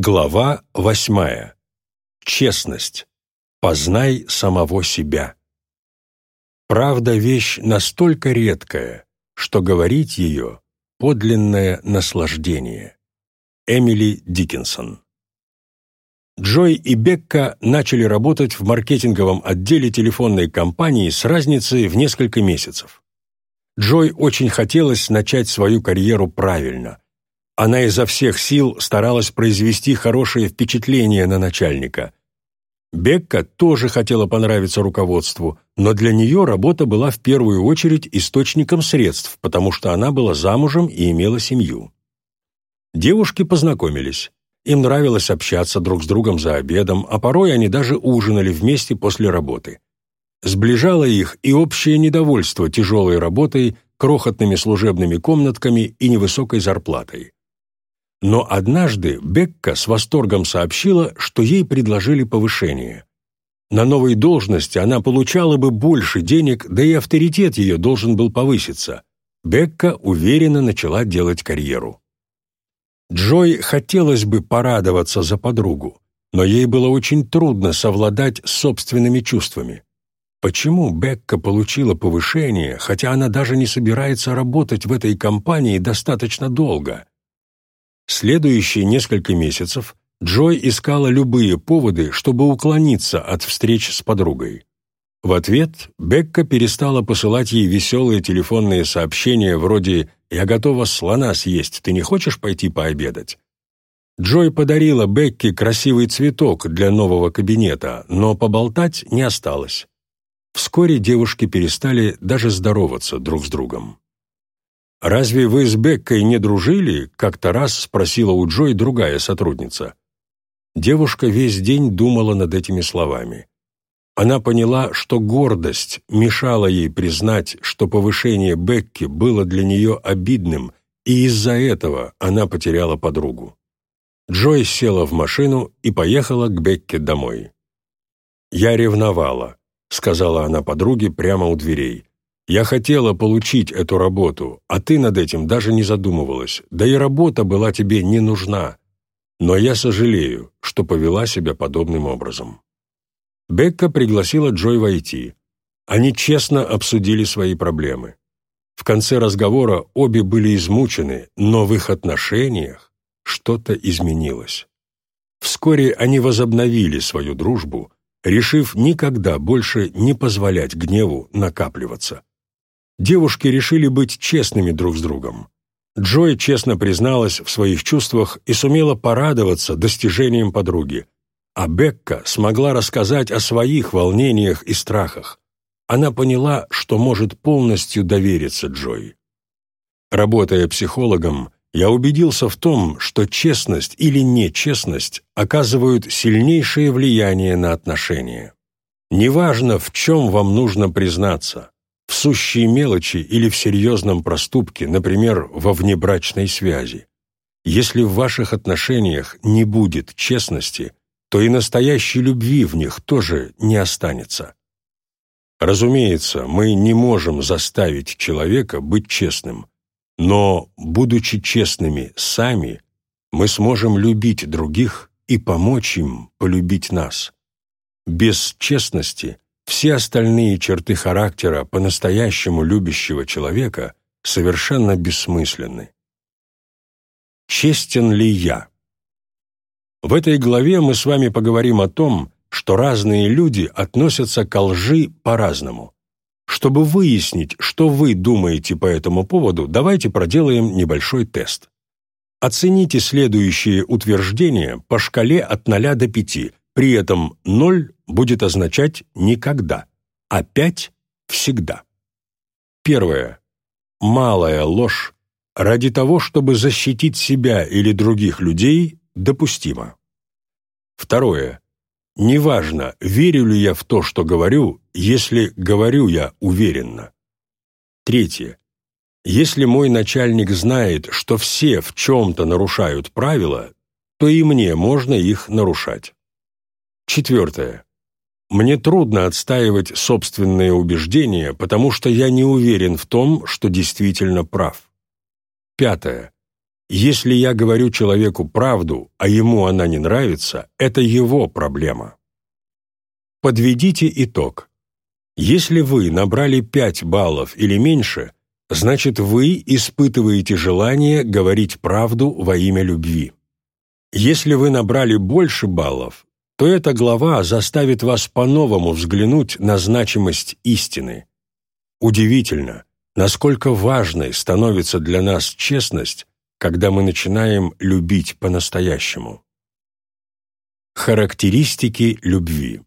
Глава восьмая. Честность. Познай самого себя. Правда – вещь настолько редкая, что говорить ее – подлинное наслаждение. Эмили Диккенсон. Джой и Бекка начали работать в маркетинговом отделе телефонной компании с разницей в несколько месяцев. Джой очень хотелось начать свою карьеру правильно. Она изо всех сил старалась произвести хорошее впечатление на начальника. Бекка тоже хотела понравиться руководству, но для нее работа была в первую очередь источником средств, потому что она была замужем и имела семью. Девушки познакомились. Им нравилось общаться друг с другом за обедом, а порой они даже ужинали вместе после работы. Сближало их и общее недовольство тяжелой работой, крохотными служебными комнатками и невысокой зарплатой. Но однажды Бекка с восторгом сообщила, что ей предложили повышение. На новой должности она получала бы больше денег, да и авторитет ее должен был повыситься. Бекка уверенно начала делать карьеру. Джой хотелось бы порадоваться за подругу, но ей было очень трудно совладать с собственными чувствами. Почему Бекка получила повышение, хотя она даже не собирается работать в этой компании достаточно долго? Следующие несколько месяцев Джой искала любые поводы, чтобы уклониться от встреч с подругой. В ответ Бекка перестала посылать ей веселые телефонные сообщения вроде «Я готова слона съесть, ты не хочешь пойти пообедать?» Джой подарила Бекке красивый цветок для нового кабинета, но поболтать не осталось. Вскоре девушки перестали даже здороваться друг с другом. «Разве вы с Беккой не дружили?» — как-то раз спросила у Джой другая сотрудница. Девушка весь день думала над этими словами. Она поняла, что гордость мешала ей признать, что повышение Бекки было для нее обидным, и из-за этого она потеряла подругу. Джой села в машину и поехала к Бекке домой. «Я ревновала», — сказала она подруге прямо у дверей. Я хотела получить эту работу, а ты над этим даже не задумывалась, да и работа была тебе не нужна. Но я сожалею, что повела себя подобным образом». Бекка пригласила Джой войти. Они честно обсудили свои проблемы. В конце разговора обе были измучены, но в их отношениях что-то изменилось. Вскоре они возобновили свою дружбу, решив никогда больше не позволять гневу накапливаться. Девушки решили быть честными друг с другом. Джой честно призналась в своих чувствах и сумела порадоваться достижениям подруги. А Бекка смогла рассказать о своих волнениях и страхах. Она поняла, что может полностью довериться Джой. Работая психологом, я убедился в том, что честность или нечестность оказывают сильнейшее влияние на отношения. Неважно, в чем вам нужно признаться, в сущей мелочи или в серьезном проступке, например, во внебрачной связи. Если в ваших отношениях не будет честности, то и настоящей любви в них тоже не останется. Разумеется, мы не можем заставить человека быть честным, но, будучи честными сами, мы сможем любить других и помочь им полюбить нас. Без честности – все остальные черты характера по-настоящему любящего человека совершенно бессмысленны. Честен ли я? В этой главе мы с вами поговорим о том, что разные люди относятся к лжи по-разному. Чтобы выяснить, что вы думаете по этому поводу, давайте проделаем небольшой тест. Оцените следующие утверждения по шкале от 0 до 5, при этом 0 будет означать «никогда», а «пять» — «всегда». Первое. Малая ложь ради того, чтобы защитить себя или других людей, допустимо. Второе. Неважно, верю ли я в то, что говорю, если говорю я уверенно. Третье. Если мой начальник знает, что все в чем-то нарушают правила, то и мне можно их нарушать. Четвертое. Мне трудно отстаивать собственные убеждения, потому что я не уверен в том, что действительно прав. Пятое. Если я говорю человеку правду, а ему она не нравится, это его проблема. Подведите итог. Если вы набрали 5 баллов или меньше, значит вы испытываете желание говорить правду во имя любви. Если вы набрали больше баллов, то эта глава заставит вас по-новому взглянуть на значимость истины. Удивительно, насколько важной становится для нас честность, когда мы начинаем любить по-настоящему. Характеристики любви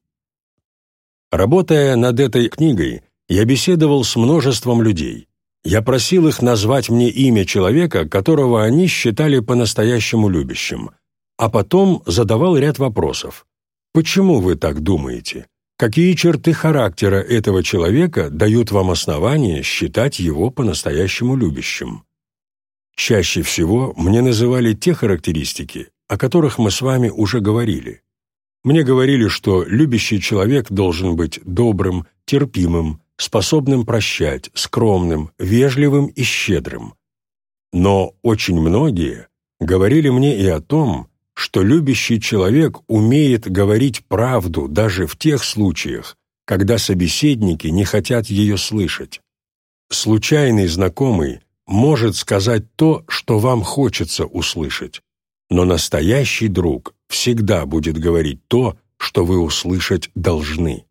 Работая над этой книгой, я беседовал с множеством людей. Я просил их назвать мне имя человека, которого они считали по-настоящему любящим, а потом задавал ряд вопросов. Почему вы так думаете? Какие черты характера этого человека дают вам основание считать его по-настоящему любящим? Чаще всего мне называли те характеристики, о которых мы с вами уже говорили. Мне говорили, что любящий человек должен быть добрым, терпимым, способным прощать, скромным, вежливым и щедрым. Но очень многие говорили мне и о том, что любящий человек умеет говорить правду даже в тех случаях, когда собеседники не хотят ее слышать. Случайный знакомый может сказать то, что вам хочется услышать, но настоящий друг всегда будет говорить то, что вы услышать должны.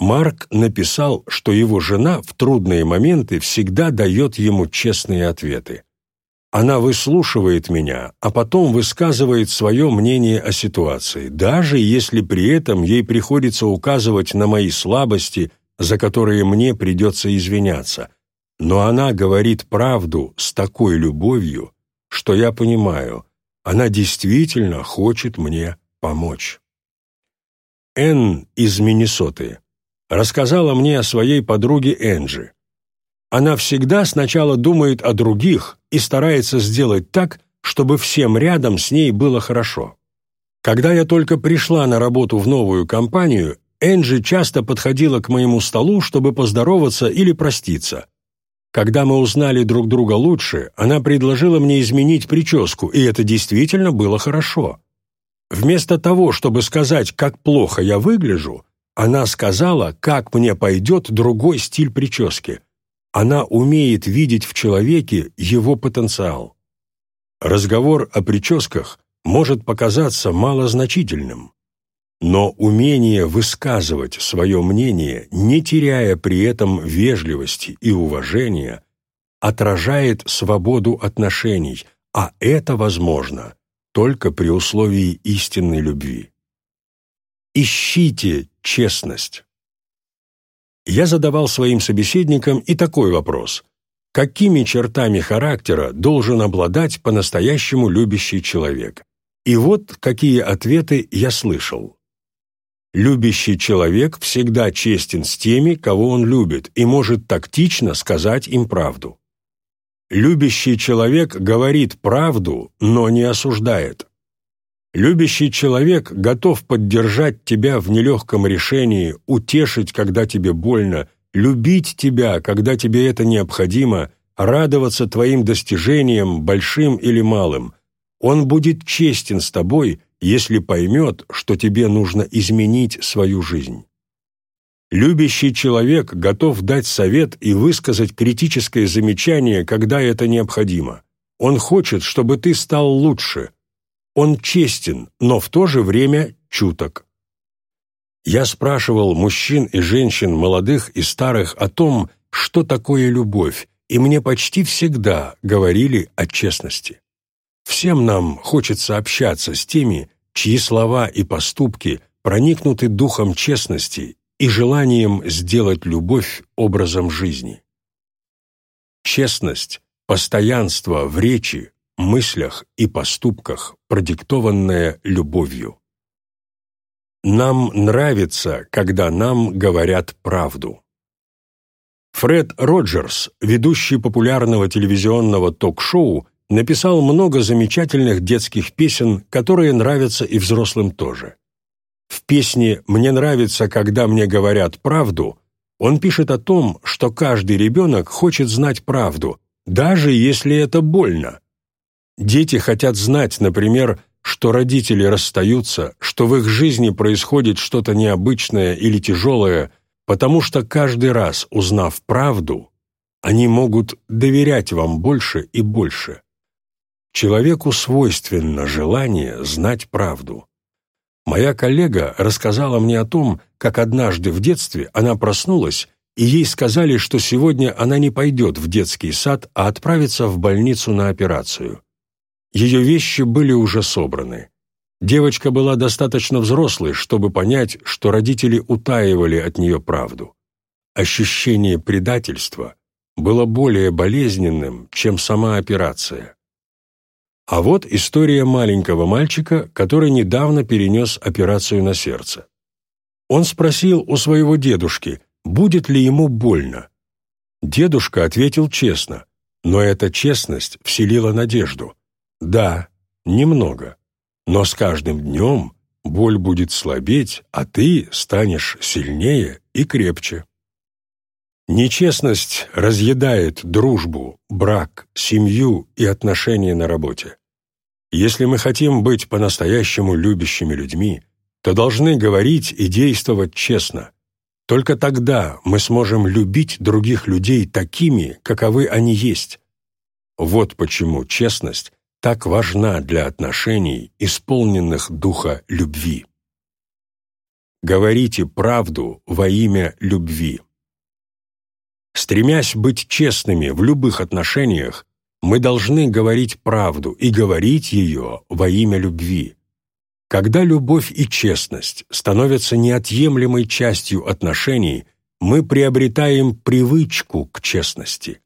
Марк написал, что его жена в трудные моменты всегда дает ему честные ответы. Она выслушивает меня, а потом высказывает свое мнение о ситуации, даже если при этом ей приходится указывать на мои слабости, за которые мне придется извиняться. Но она говорит правду с такой любовью, что я понимаю, она действительно хочет мне помочь. Энн из Миннесоты рассказала мне о своей подруге Энджи. Она всегда сначала думает о других и старается сделать так, чтобы всем рядом с ней было хорошо. Когда я только пришла на работу в новую компанию, Энджи часто подходила к моему столу, чтобы поздороваться или проститься. Когда мы узнали друг друга лучше, она предложила мне изменить прическу, и это действительно было хорошо. Вместо того, чтобы сказать, как плохо я выгляжу, она сказала, как мне пойдет другой стиль прически. Она умеет видеть в человеке его потенциал. Разговор о прическах может показаться малозначительным, но умение высказывать свое мнение, не теряя при этом вежливости и уважения, отражает свободу отношений, а это возможно только при условии истинной любви. Ищите честность. Я задавал своим собеседникам и такой вопрос. Какими чертами характера должен обладать по-настоящему любящий человек? И вот какие ответы я слышал. Любящий человек всегда честен с теми, кого он любит, и может тактично сказать им правду. Любящий человек говорит правду, но не осуждает. Любящий человек готов поддержать тебя в нелегком решении, утешить, когда тебе больно, любить тебя, когда тебе это необходимо, радоваться твоим достижениям, большим или малым. Он будет честен с тобой если поймет, что тебе нужно изменить свою жизнь. Любящий человек готов дать совет и высказать критическое замечание, когда это необходимо. Он хочет, чтобы ты стал лучше. Он честен, но в то же время чуток. Я спрашивал мужчин и женщин, молодых и старых, о том, что такое любовь, и мне почти всегда говорили о честности. Всем нам хочется общаться с теми, чьи слова и поступки проникнуты духом честности и желанием сделать любовь образом жизни. Честность, постоянство в речи, мыслях и поступках, продиктованное любовью. Нам нравится, когда нам говорят правду. Фред Роджерс, ведущий популярного телевизионного ток-шоу, написал много замечательных детских песен, которые нравятся и взрослым тоже. В песне «Мне нравится, когда мне говорят правду» он пишет о том, что каждый ребенок хочет знать правду, даже если это больно. Дети хотят знать, например, что родители расстаются, что в их жизни происходит что-то необычное или тяжелое, потому что каждый раз, узнав правду, они могут доверять вам больше и больше. Человеку свойственно желание знать правду. Моя коллега рассказала мне о том, как однажды в детстве она проснулась, и ей сказали, что сегодня она не пойдет в детский сад, а отправится в больницу на операцию. Ее вещи были уже собраны. Девочка была достаточно взрослой, чтобы понять, что родители утаивали от нее правду. Ощущение предательства было более болезненным, чем сама операция. А вот история маленького мальчика, который недавно перенес операцию на сердце. Он спросил у своего дедушки, будет ли ему больно. Дедушка ответил честно, но эта честность вселила надежду. Да, немного, но с каждым днем боль будет слабеть, а ты станешь сильнее и крепче. Нечестность разъедает дружбу, брак, семью и отношения на работе. Если мы хотим быть по-настоящему любящими людьми, то должны говорить и действовать честно. Только тогда мы сможем любить других людей такими, каковы они есть. Вот почему честность так важна для отношений, исполненных духа любви. Говорите правду во имя любви. Стремясь быть честными в любых отношениях, мы должны говорить правду и говорить ее во имя любви. Когда любовь и честность становятся неотъемлемой частью отношений, мы приобретаем привычку к честности.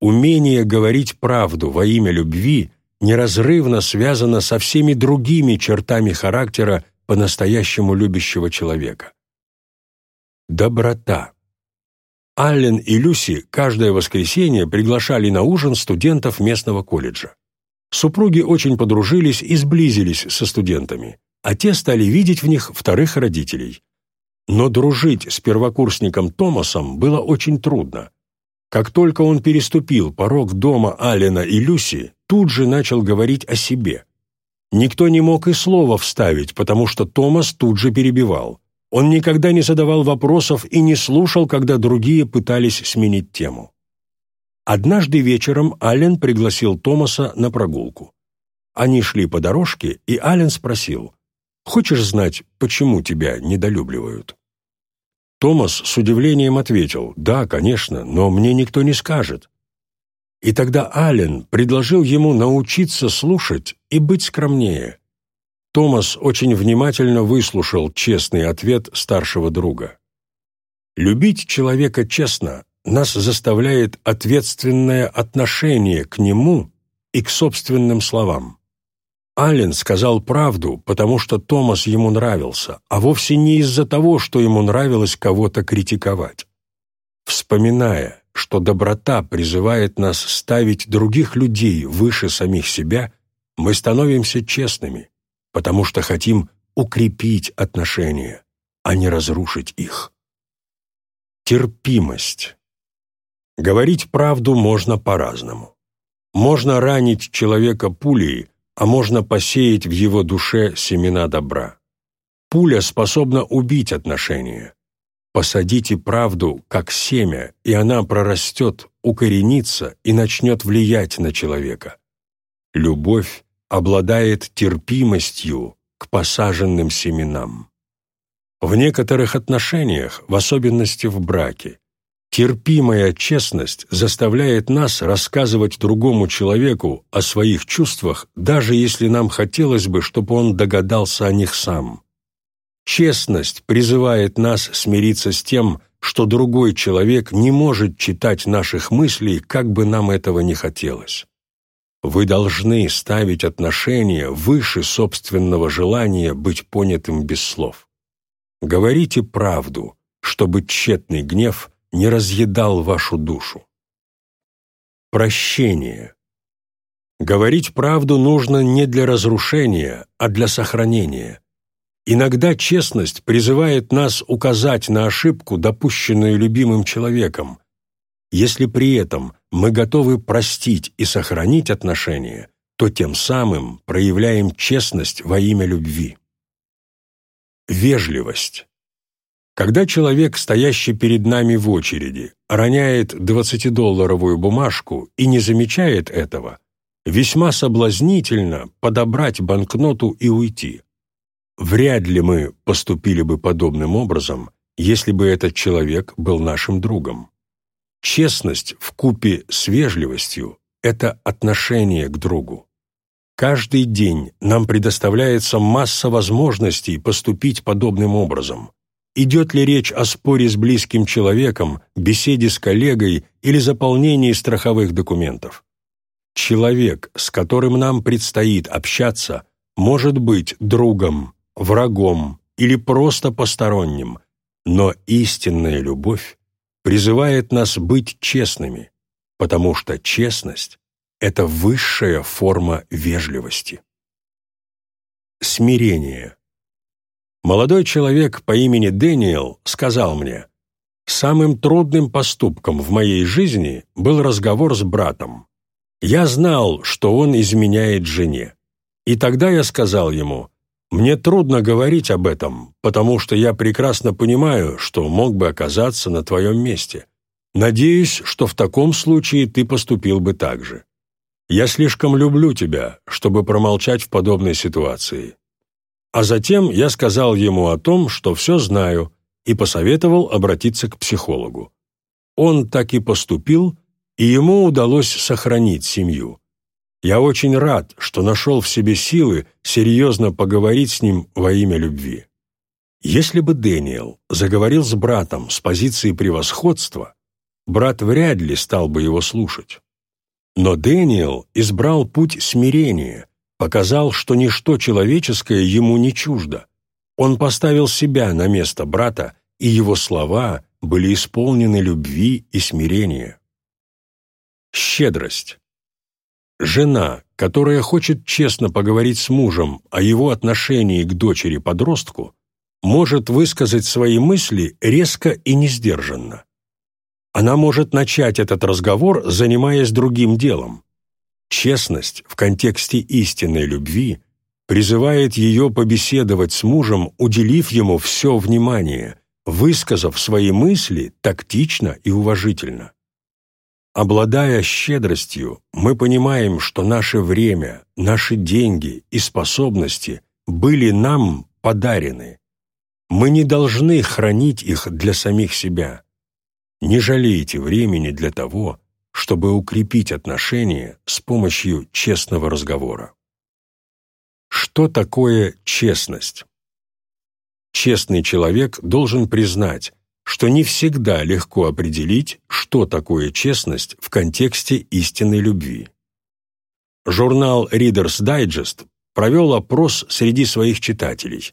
Умение говорить правду во имя любви неразрывно связано со всеми другими чертами характера по-настоящему любящего человека. Доброта. Аллен и Люси каждое воскресенье приглашали на ужин студентов местного колледжа. Супруги очень подружились и сблизились со студентами, а те стали видеть в них вторых родителей. Но дружить с первокурсником Томасом было очень трудно. Как только он переступил порог дома Аллена и Люси, тут же начал говорить о себе. Никто не мог и слова вставить, потому что Томас тут же перебивал. Он никогда не задавал вопросов и не слушал, когда другие пытались сменить тему. Однажды вечером Аллен пригласил Томаса на прогулку. Они шли по дорожке, и Аллен спросил, «Хочешь знать, почему тебя недолюбливают?» Томас с удивлением ответил, «Да, конечно, но мне никто не скажет». И тогда Аллен предложил ему научиться слушать и быть скромнее. Томас очень внимательно выслушал честный ответ старшего друга. «Любить человека честно нас заставляет ответственное отношение к нему и к собственным словам. Аллен сказал правду, потому что Томас ему нравился, а вовсе не из-за того, что ему нравилось кого-то критиковать. Вспоминая, что доброта призывает нас ставить других людей выше самих себя, мы становимся честными, потому что хотим укрепить отношения, а не разрушить их. Терпимость. Говорить правду можно по-разному. Можно ранить человека пулей, а можно посеять в его душе семена добра. Пуля способна убить отношения. Посадите правду как семя, и она прорастет, укоренится и начнет влиять на человека. Любовь обладает терпимостью к посаженным семенам. В некоторых отношениях, в особенности в браке, терпимая честность заставляет нас рассказывать другому человеку о своих чувствах, даже если нам хотелось бы, чтобы он догадался о них сам. Честность призывает нас смириться с тем, что другой человек не может читать наших мыслей, как бы нам этого не хотелось. Вы должны ставить отношения выше собственного желания быть понятым без слов. Говорите правду, чтобы тщетный гнев не разъедал вашу душу. Прощение. Говорить правду нужно не для разрушения, а для сохранения. Иногда честность призывает нас указать на ошибку, допущенную любимым человеком, если при этом мы готовы простить и сохранить отношения, то тем самым проявляем честность во имя любви. Вежливость. Когда человек, стоящий перед нами в очереди, роняет 20-долларовую бумажку и не замечает этого, весьма соблазнительно подобрать банкноту и уйти. Вряд ли мы поступили бы подобным образом, если бы этот человек был нашим другом. Честность в купе с вежливостью – это отношение к другу. Каждый день нам предоставляется масса возможностей поступить подобным образом. Идет ли речь о споре с близким человеком, беседе с коллегой или заполнении страховых документов? Человек, с которым нам предстоит общаться, может быть другом, врагом или просто посторонним, но истинная любовь призывает нас быть честными, потому что честность – это высшая форма вежливости. Смирение. Молодой человек по имени Дэниел сказал мне, «Самым трудным поступком в моей жизни был разговор с братом. Я знал, что он изменяет жене. И тогда я сказал ему, «Мне трудно говорить об этом, потому что я прекрасно понимаю, что мог бы оказаться на твоем месте. Надеюсь, что в таком случае ты поступил бы так же. Я слишком люблю тебя, чтобы промолчать в подобной ситуации». А затем я сказал ему о том, что все знаю, и посоветовал обратиться к психологу. Он так и поступил, и ему удалось сохранить семью. Я очень рад, что нашел в себе силы серьезно поговорить с ним во имя любви. Если бы Дэниел заговорил с братом с позиции превосходства, брат вряд ли стал бы его слушать. Но Дэниел избрал путь смирения, показал, что ничто человеческое ему не чуждо. Он поставил себя на место брата, и его слова были исполнены любви и смирения. Щедрость. Жена, которая хочет честно поговорить с мужем о его отношении к дочери-подростку, может высказать свои мысли резко и несдержанно. Она может начать этот разговор, занимаясь другим делом. Честность в контексте истинной любви призывает ее побеседовать с мужем, уделив ему все внимание, высказав свои мысли тактично и уважительно. Обладая щедростью, мы понимаем, что наше время, наши деньги и способности были нам подарены. Мы не должны хранить их для самих себя. Не жалейте времени для того, чтобы укрепить отношения с помощью честного разговора. Что такое честность? Честный человек должен признать, что не всегда легко определить, что такое честность в контексте истинной любви. Журнал Reader's Digest провел опрос среди своих читателей.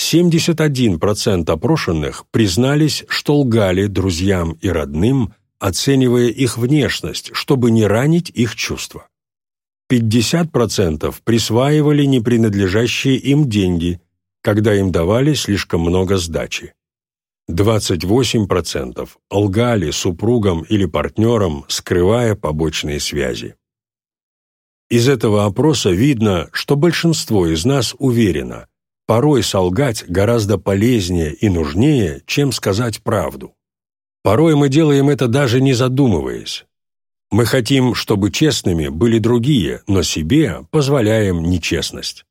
71% опрошенных признались, что лгали друзьям и родным, оценивая их внешность, чтобы не ранить их чувства. 50% присваивали непринадлежащие им деньги, когда им давали слишком много сдачи. 28% лгали супругам или партнерам, скрывая побочные связи. Из этого опроса видно, что большинство из нас уверено, порой солгать гораздо полезнее и нужнее, чем сказать правду. Порой мы делаем это даже не задумываясь. Мы хотим, чтобы честными были другие, но себе позволяем нечестность.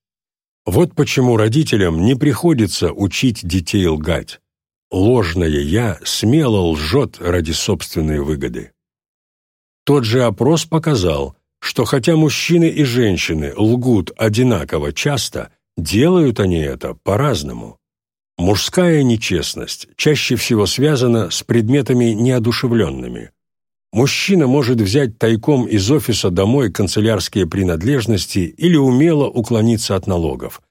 Вот почему родителям не приходится учить детей лгать ложное «я» смело лжет ради собственной выгоды. Тот же опрос показал, что хотя мужчины и женщины лгут одинаково часто, делают они это по-разному. Мужская нечестность чаще всего связана с предметами неодушевленными. Мужчина может взять тайком из офиса домой канцелярские принадлежности или умело уклониться от налогов.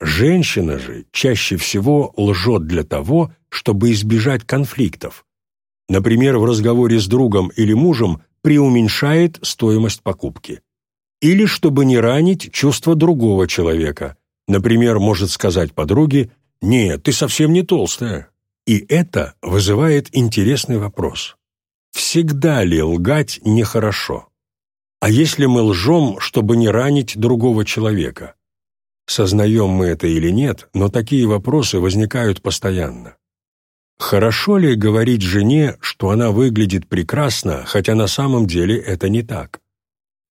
Женщина же чаще всего лжет для того, чтобы избежать конфликтов. Например, в разговоре с другом или мужем преуменьшает стоимость покупки. Или чтобы не ранить чувства другого человека. Например, может сказать подруге «Нет, ты совсем не толстая». И это вызывает интересный вопрос. Всегда ли лгать нехорошо? А если мы лжем, чтобы не ранить другого человека? Сознаем мы это или нет, но такие вопросы возникают постоянно. Хорошо ли говорить жене, что она выглядит прекрасно, хотя на самом деле это не так?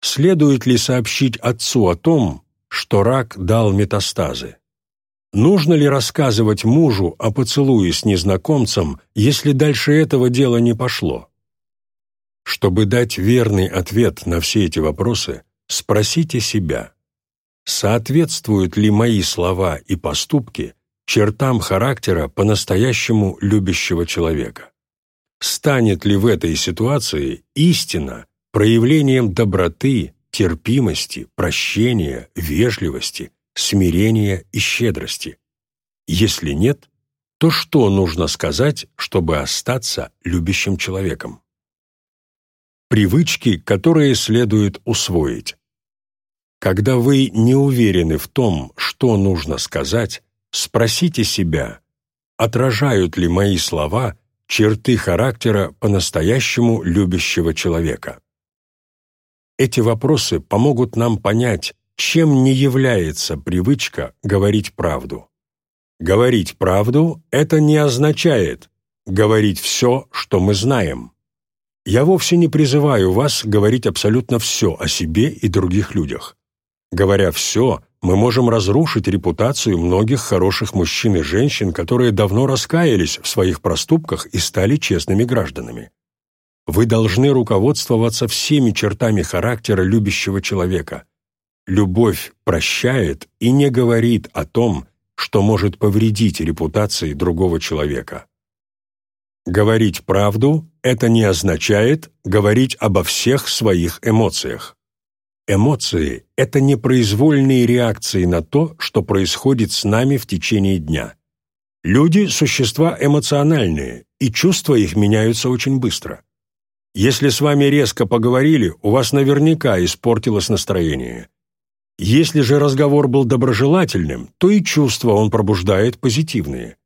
Следует ли сообщить отцу о том, что рак дал метастазы? Нужно ли рассказывать мужу о поцелуе с незнакомцем, если дальше этого дела не пошло? Чтобы дать верный ответ на все эти вопросы, спросите себя, соответствуют ли мои слова и поступки чертам характера по-настоящему любящего человека? Станет ли в этой ситуации истина проявлением доброты, терпимости, прощения, вежливости, смирения и щедрости? Если нет, то что нужно сказать, чтобы остаться любящим человеком? Привычки, которые следует усвоить. Когда вы не уверены в том, что нужно сказать, спросите себя, отражают ли мои слова черты характера по-настоящему любящего человека. Эти вопросы помогут нам понять, чем не является привычка говорить правду. Говорить правду – это не означает говорить все, что мы знаем. Я вовсе не призываю вас говорить абсолютно все о себе и других людях. Говоря все, мы можем разрушить репутацию многих хороших мужчин и женщин, которые давно раскаялись в своих проступках и стали честными гражданами. Вы должны руководствоваться всеми чертами характера любящего человека – Любовь прощает и не говорит о том, что может повредить репутации другого человека. Говорить правду – это не означает говорить обо всех своих эмоциях. Эмоции – это непроизвольные реакции на то, что происходит с нами в течение дня. Люди – существа эмоциональные, и чувства их меняются очень быстро. Если с вами резко поговорили, у вас наверняка испортилось настроение. Если же разговор был доброжелательным, то и чувства он пробуждает позитивные.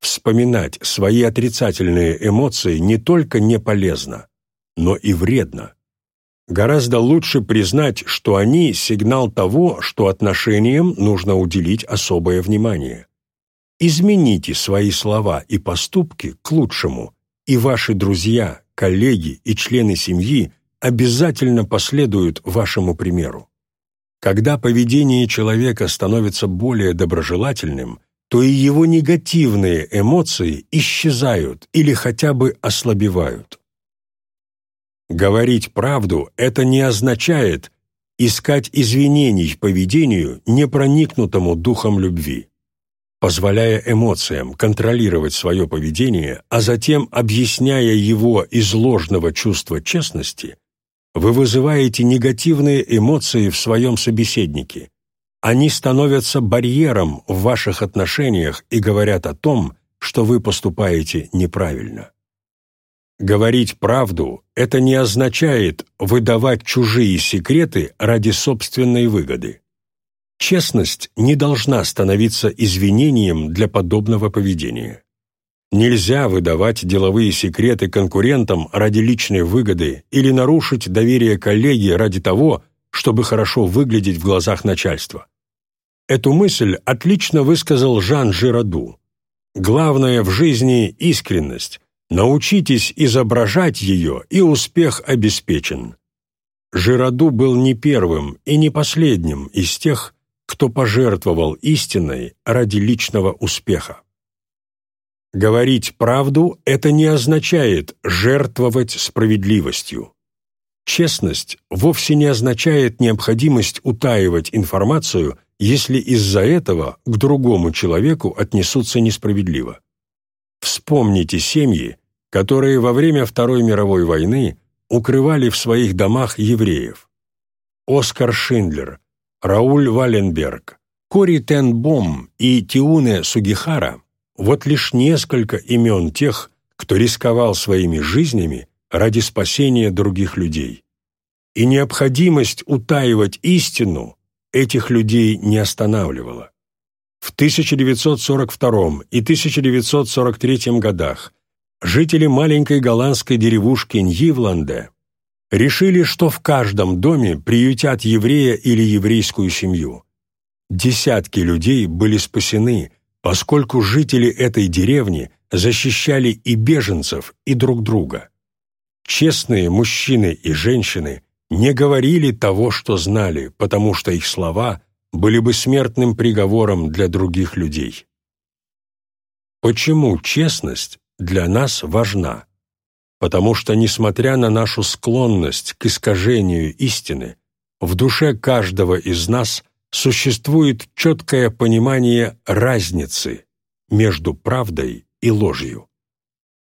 Вспоминать свои отрицательные эмоции не только не полезно, но и вредно. Гораздо лучше признать, что они – сигнал того, что отношениям нужно уделить особое внимание. Измените свои слова и поступки к лучшему, и ваши друзья, коллеги и члены семьи обязательно последуют вашему примеру. Когда поведение человека становится более доброжелательным, то и его негативные эмоции исчезают или хотя бы ослабевают. Говорить правду – это не означает искать извинений поведению, не проникнутому духом любви. Позволяя эмоциям контролировать свое поведение, а затем объясняя его из ложного чувства честности – вы вызываете негативные эмоции в своем собеседнике. Они становятся барьером в ваших отношениях и говорят о том, что вы поступаете неправильно. Говорить правду – это не означает выдавать чужие секреты ради собственной выгоды. Честность не должна становиться извинением для подобного поведения. Нельзя выдавать деловые секреты конкурентам ради личной выгоды или нарушить доверие коллеги ради того, чтобы хорошо выглядеть в глазах начальства. Эту мысль отлично высказал Жан Жираду. Главное в жизни – искренность. Научитесь изображать ее, и успех обеспечен. Жираду был не первым и не последним из тех, кто пожертвовал истиной ради личного успеха. Говорить правду – это не означает жертвовать справедливостью. Честность вовсе не означает необходимость утаивать информацию, если из-за этого к другому человеку отнесутся несправедливо. Вспомните семьи, которые во время Второй мировой войны укрывали в своих домах евреев. Оскар Шиндлер, Рауль Валенберг, Кори Тенбом и Тиуне Сугихара вот лишь несколько имен тех, кто рисковал своими жизнями ради спасения других людей. И необходимость утаивать истину этих людей не останавливала. В 1942 и 1943 годах жители маленькой голландской деревушки Ньивланде решили, что в каждом доме приютят еврея или еврейскую семью. Десятки людей были спасены, поскольку жители этой деревни защищали и беженцев, и друг друга. Честные мужчины и женщины не говорили того, что знали, потому что их слова были бы смертным приговором для других людей. Почему честность для нас важна? Потому что, несмотря на нашу склонность к искажению истины, в душе каждого из нас существует четкое понимание разницы между правдой и ложью.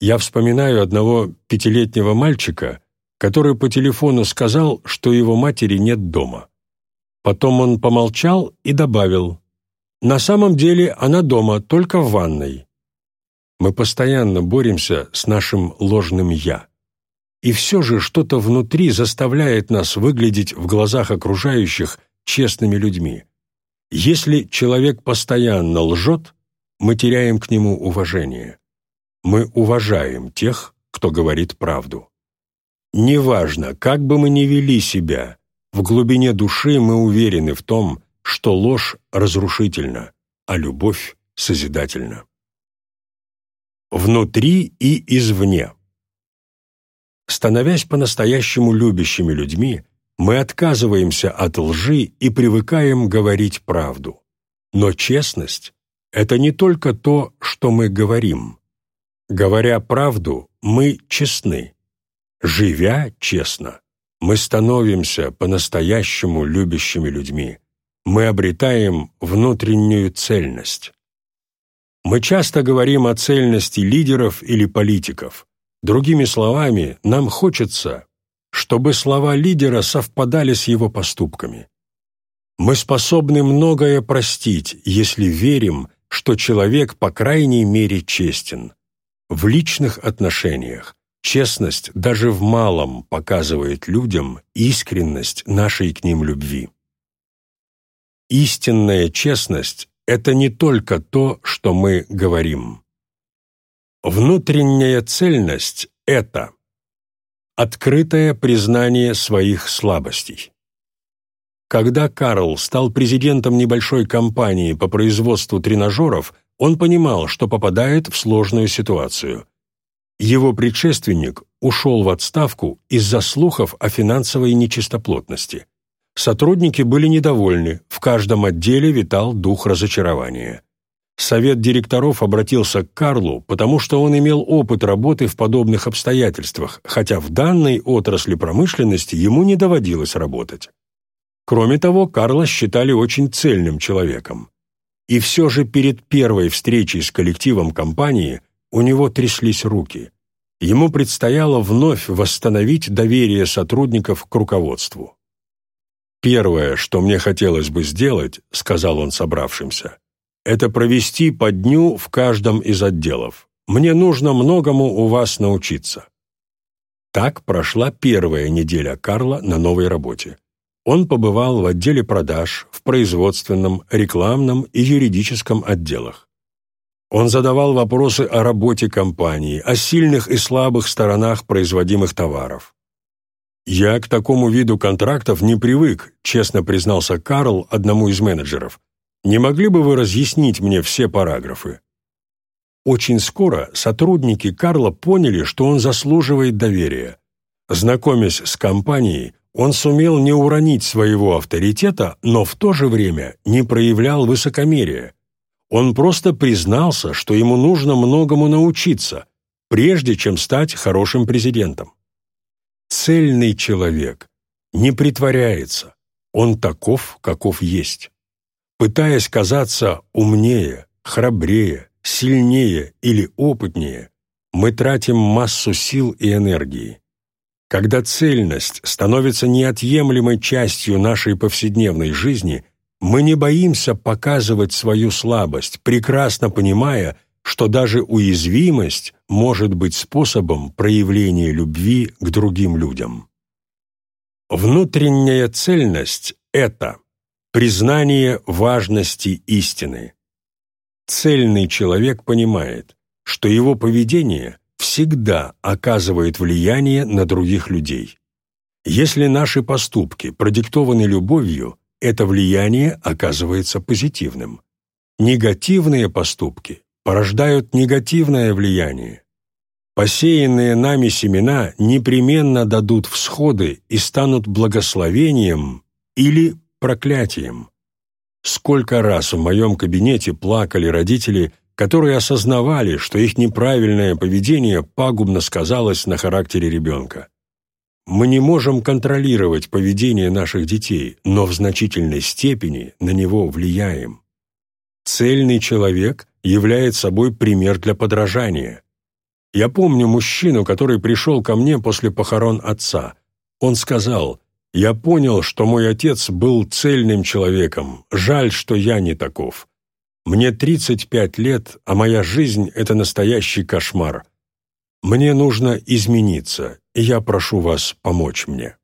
Я вспоминаю одного пятилетнего мальчика, который по телефону сказал, что его матери нет дома. Потом он помолчал и добавил, «На самом деле она дома, только в ванной». Мы постоянно боремся с нашим ложным «я». И все же что-то внутри заставляет нас выглядеть в глазах окружающих честными людьми. Если человек постоянно лжет, мы теряем к нему уважение. Мы уважаем тех, кто говорит правду. Неважно, как бы мы ни вели себя, в глубине души мы уверены в том, что ложь разрушительна, а любовь созидательна. Внутри и извне. Становясь по-настоящему любящими людьми, мы отказываемся от лжи и привыкаем говорить правду. Но честность – это не только то, что мы говорим. Говоря правду, мы честны. Живя честно, мы становимся по-настоящему любящими людьми. Мы обретаем внутреннюю цельность. Мы часто говорим о цельности лидеров или политиков. Другими словами, нам хочется, чтобы слова лидера совпадали с его поступками. Мы способны многое простить, если верим, что человек по крайней мере честен. В личных отношениях Честность даже в малом показывает людям искренность нашей к ним любви. Истинная честность – это не только то, что мы говорим. Внутренняя цельность – это открытое признание своих слабостей. Когда Карл стал президентом небольшой компании по производству тренажеров, он понимал, что попадает в сложную ситуацию. Его предшественник ушел в отставку из-за слухов о финансовой нечистоплотности. Сотрудники были недовольны, в каждом отделе витал дух разочарования. Совет директоров обратился к Карлу, потому что он имел опыт работы в подобных обстоятельствах, хотя в данной отрасли промышленности ему не доводилось работать. Кроме того, Карла считали очень цельным человеком. И все же перед первой встречей с коллективом компании – у него тряслись руки. Ему предстояло вновь восстановить доверие сотрудников к руководству. «Первое, что мне хотелось бы сделать, — сказал он собравшимся, — это провести по дню в каждом из отделов. Мне нужно многому у вас научиться». Так прошла первая неделя Карла на новой работе. Он побывал в отделе продаж, в производственном, рекламном и юридическом отделах. Он задавал вопросы о работе компании, о сильных и слабых сторонах производимых товаров. «Я к такому виду контрактов не привык», честно признался Карл одному из менеджеров. «Не могли бы вы разъяснить мне все параграфы?» Очень скоро сотрудники Карла поняли, что он заслуживает доверия. Знакомясь с компанией, он сумел не уронить своего авторитета, но в то же время не проявлял высокомерия. Он просто признался, что ему нужно многому научиться, прежде чем стать хорошим президентом. Цельный человек не притворяется, он таков, каков есть. Пытаясь казаться умнее, храбрее, сильнее или опытнее, мы тратим массу сил и энергии. Когда цельность становится неотъемлемой частью нашей повседневной жизни – мы не боимся показывать свою слабость, прекрасно понимая, что даже уязвимость может быть способом проявления любви к другим людям. Внутренняя цельность – это признание важности истины. Цельный человек понимает, что его поведение всегда оказывает влияние на других людей. Если наши поступки продиктованы любовью, это влияние оказывается позитивным. Негативные поступки порождают негативное влияние. Посеянные нами семена непременно дадут всходы и станут благословением или проклятием. Сколько раз в моем кабинете плакали родители, которые осознавали, что их неправильное поведение пагубно сказалось на характере ребенка. Мы не можем контролировать поведение наших детей, но в значительной степени на него влияем. Цельный человек является собой пример для подражания. Я помню мужчину, который пришел ко мне после похорон отца. Он сказал, «Я понял, что мой отец был цельным человеком. Жаль, что я не таков. Мне 35 лет, а моя жизнь — это настоящий кошмар. Мне нужно измениться, и я прошу вас помочь мне».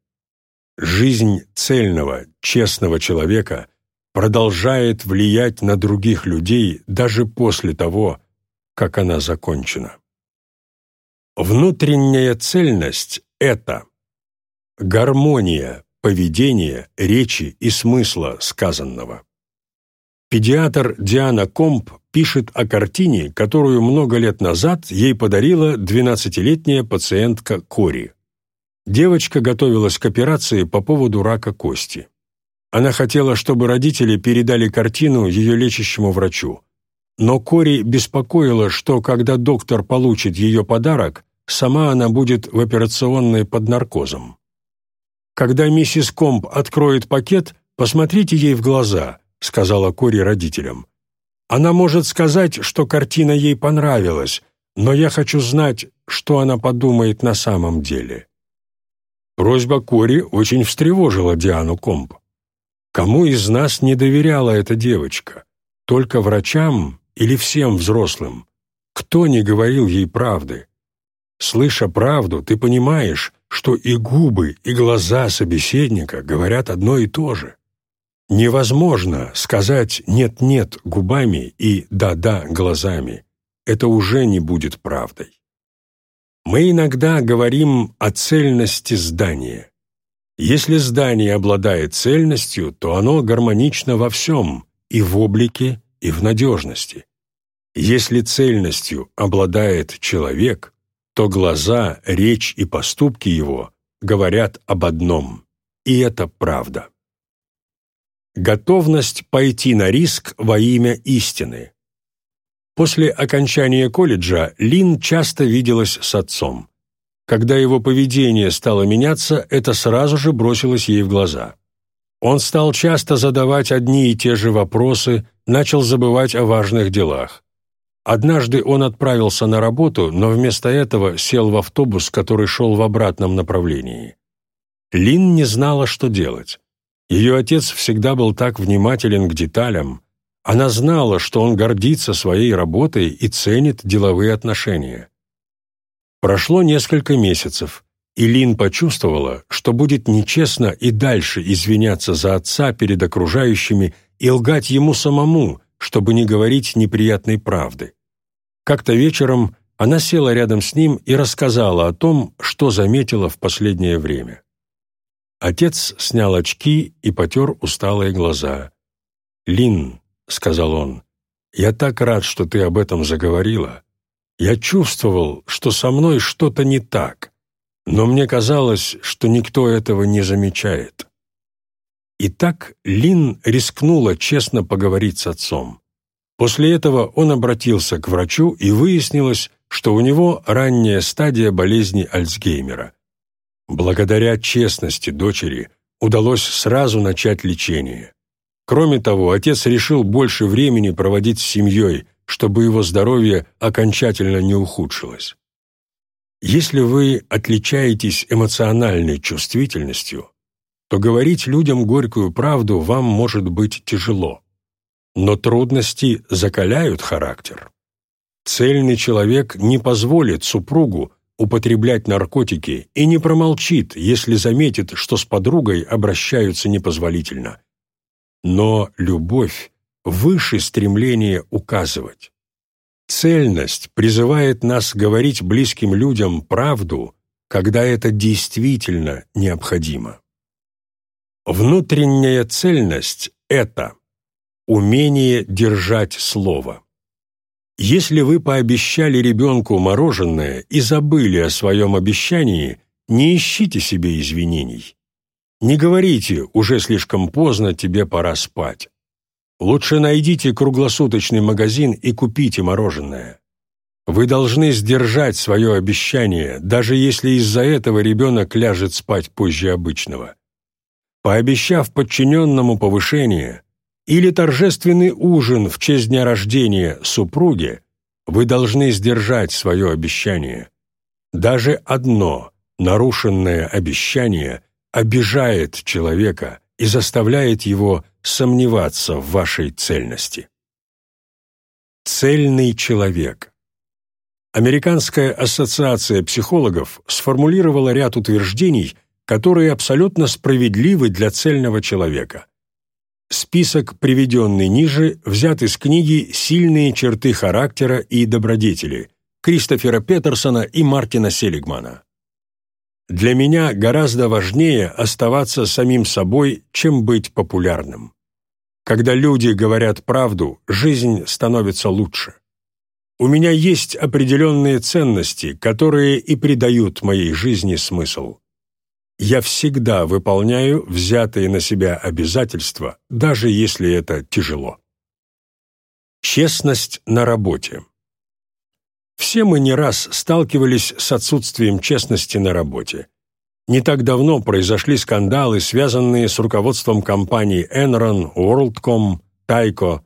Жизнь цельного, честного человека продолжает влиять на других людей даже после того, как она закончена. Внутренняя цельность — это гармония поведения, речи и смысла сказанного. Педиатр Диана Комп пишет о картине, которую много лет назад ей подарила 12-летняя пациентка Кори. Девочка готовилась к операции по поводу рака кости. Она хотела, чтобы родители передали картину ее лечащему врачу. Но Кори беспокоила, что когда доктор получит ее подарок, сама она будет в операционной под наркозом. «Когда миссис Комп откроет пакет, посмотрите ей в глаза», сказала Кори родителям. «Она может сказать, что картина ей понравилась, но я хочу знать, что она подумает на самом деле». Просьба Кори очень встревожила Диану Комп. Кому из нас не доверяла эта девочка? Только врачам или всем взрослым? Кто не говорил ей правды? Слыша правду, ты понимаешь, что и губы, и глаза собеседника говорят одно и то же. Невозможно сказать «нет-нет» губами и «да-да» глазами. Это уже не будет правдой. Мы иногда говорим о цельности здания. Если здание обладает цельностью, то оно гармонично во всем, и в облике, и в надежности. Если цельностью обладает человек, то глаза, речь и поступки его говорят об одном, и это правда. Готовность пойти на риск во имя истины. После окончания колледжа Лин часто виделась с отцом. Когда его поведение стало меняться, это сразу же бросилось ей в глаза. Он стал часто задавать одни и те же вопросы, начал забывать о важных делах. Однажды он отправился на работу, но вместо этого сел в автобус, который шел в обратном направлении. Лин не знала, что делать. Ее отец всегда был так внимателен к деталям. Она знала, что он гордится своей работой и ценит деловые отношения. Прошло несколько месяцев, и Лин почувствовала, что будет нечестно и дальше извиняться за отца перед окружающими и лгать ему самому, чтобы не говорить неприятной правды. Как-то вечером она села рядом с ним и рассказала о том, что заметила в последнее время. Отец снял очки и потер усталые глаза. «Лин», — сказал он, — «я так рад, что ты об этом заговорила. Я чувствовал, что со мной что-то не так, но мне казалось, что никто этого не замечает. И так Лин рискнула честно поговорить с отцом. После этого он обратился к врачу, и выяснилось, что у него ранняя стадия болезни Альцгеймера. Благодаря честности дочери удалось сразу начать лечение. Кроме того, отец решил больше времени проводить с семьей, чтобы его здоровье окончательно не ухудшилось. Если вы отличаетесь эмоциональной чувствительностью, то говорить людям горькую правду вам может быть тяжело. Но трудности закаляют характер. Цельный человек не позволит супругу употреблять наркотики и не промолчит, если заметит, что с подругой обращаются непозволительно. Но любовь выше стремления указывать. Цельность призывает нас говорить близким людям правду когда это действительно необходимо. Внутренняя цельность – это умение держать слово. Если вы пообещали ребенку мороженое и забыли о своем обещании, не ищите себе извинений. Не говорите «уже слишком поздно, тебе пора спать». Лучше найдите круглосуточный магазин и купите мороженое. Вы должны сдержать свое обещание, даже если из-за этого ребенок ляжет спать позже обычного. Пообещав подчиненному повышение или торжественный ужин в честь дня рождения супруги, вы должны сдержать свое обещание. Даже одно нарушенное обещание обижает человека и заставляет его сомневаться в вашей цельности. Цельный человек. Американская ассоциация психологов сформулировала ряд утверждений, которые абсолютно справедливы для цельного человека. Список, приведенный ниже, взят из книги «Сильные черты характера и добродетели» Кристофера Петерсона и Мартина Селигмана. Для меня гораздо важнее оставаться самим собой, чем быть популярным. Когда люди говорят правду, жизнь становится лучше. У меня есть определенные ценности, которые и придают моей жизни смысл. Я всегда выполняю взятые на себя обязательства, даже если это тяжело. Честность на работе. Все мы не раз сталкивались с отсутствием честности на работе. Не так давно произошли скандалы, связанные с руководством компаний Enron, WorldCom, Tyco.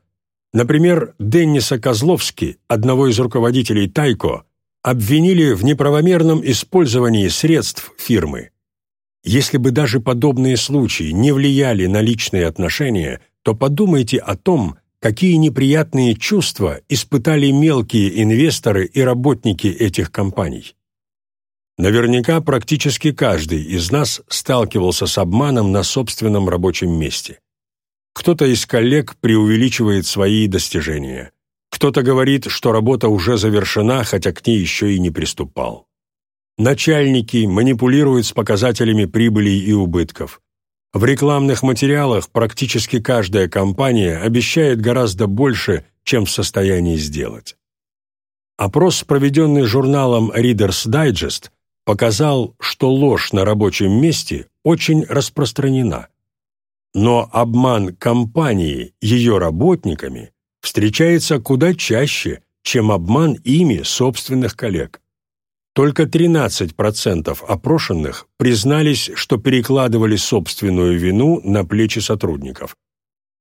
Например, Денниса Козловски, одного из руководителей Tyco, обвинили в неправомерном использовании средств фирмы. Если бы даже подобные случаи не влияли на личные отношения, то подумайте о том, какие неприятные чувства испытали мелкие инвесторы и работники этих компаний. Наверняка практически каждый из нас сталкивался с обманом на собственном рабочем месте. Кто-то из коллег преувеличивает свои достижения. Кто-то говорит, что работа уже завершена, хотя к ней еще и не приступал. Начальники манипулируют с показателями прибылей и убытков. В рекламных материалах практически каждая компания обещает гораздо больше, чем в состоянии сделать. Опрос, проведенный журналом Reader's Digest, показал, что ложь на рабочем месте очень распространена. Но обман компании ее работниками встречается куда чаще, чем обман ими собственных коллег. Только 13% опрошенных признались, что перекладывали собственную вину на плечи сотрудников.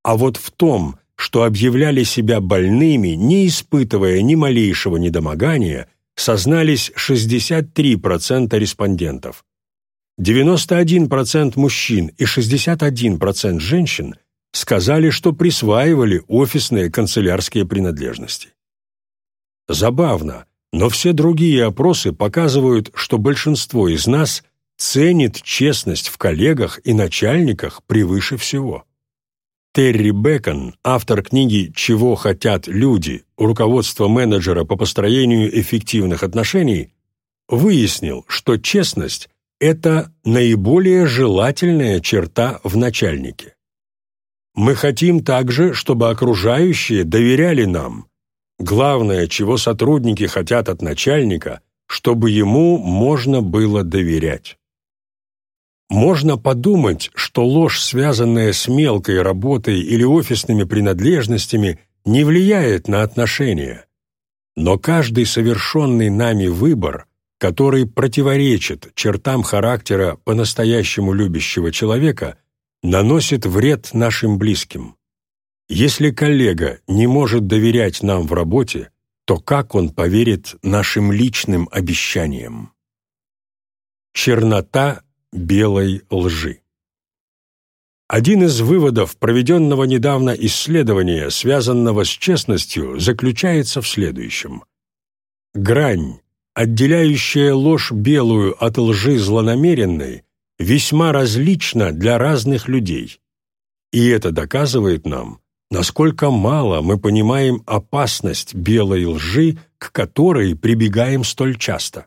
А вот в том, что объявляли себя больными, не испытывая ни малейшего недомогания, сознались 63% респондентов. 91% мужчин и 61% женщин сказали, что присваивали офисные канцелярские принадлежности. Забавно, но все другие опросы показывают, что большинство из нас ценит честность в коллегах и начальниках превыше всего. Терри Бекон, автор книги «Чего хотят люди. Руководство менеджера по построению эффективных отношений», выяснил, что честность – это наиболее желательная черта в начальнике. Мы хотим также, чтобы окружающие доверяли нам, Главное, чего сотрудники хотят от начальника, чтобы ему можно было доверять. Можно подумать, что ложь, связанная с мелкой работой или офисными принадлежностями, не влияет на отношения. Но каждый совершенный нами выбор, который противоречит чертам характера по-настоящему любящего человека, наносит вред нашим близким. Если коллега не может доверять нам в работе, то как он поверит нашим личным обещаниям? Чернота белой лжи Один из выводов проведенного недавно исследования, связанного с честностью, заключается в следующем. Грань, отделяющая ложь белую от лжи злонамеренной, весьма различна для разных людей. И это доказывает нам, насколько мало мы понимаем опасность белой лжи, к которой прибегаем столь часто.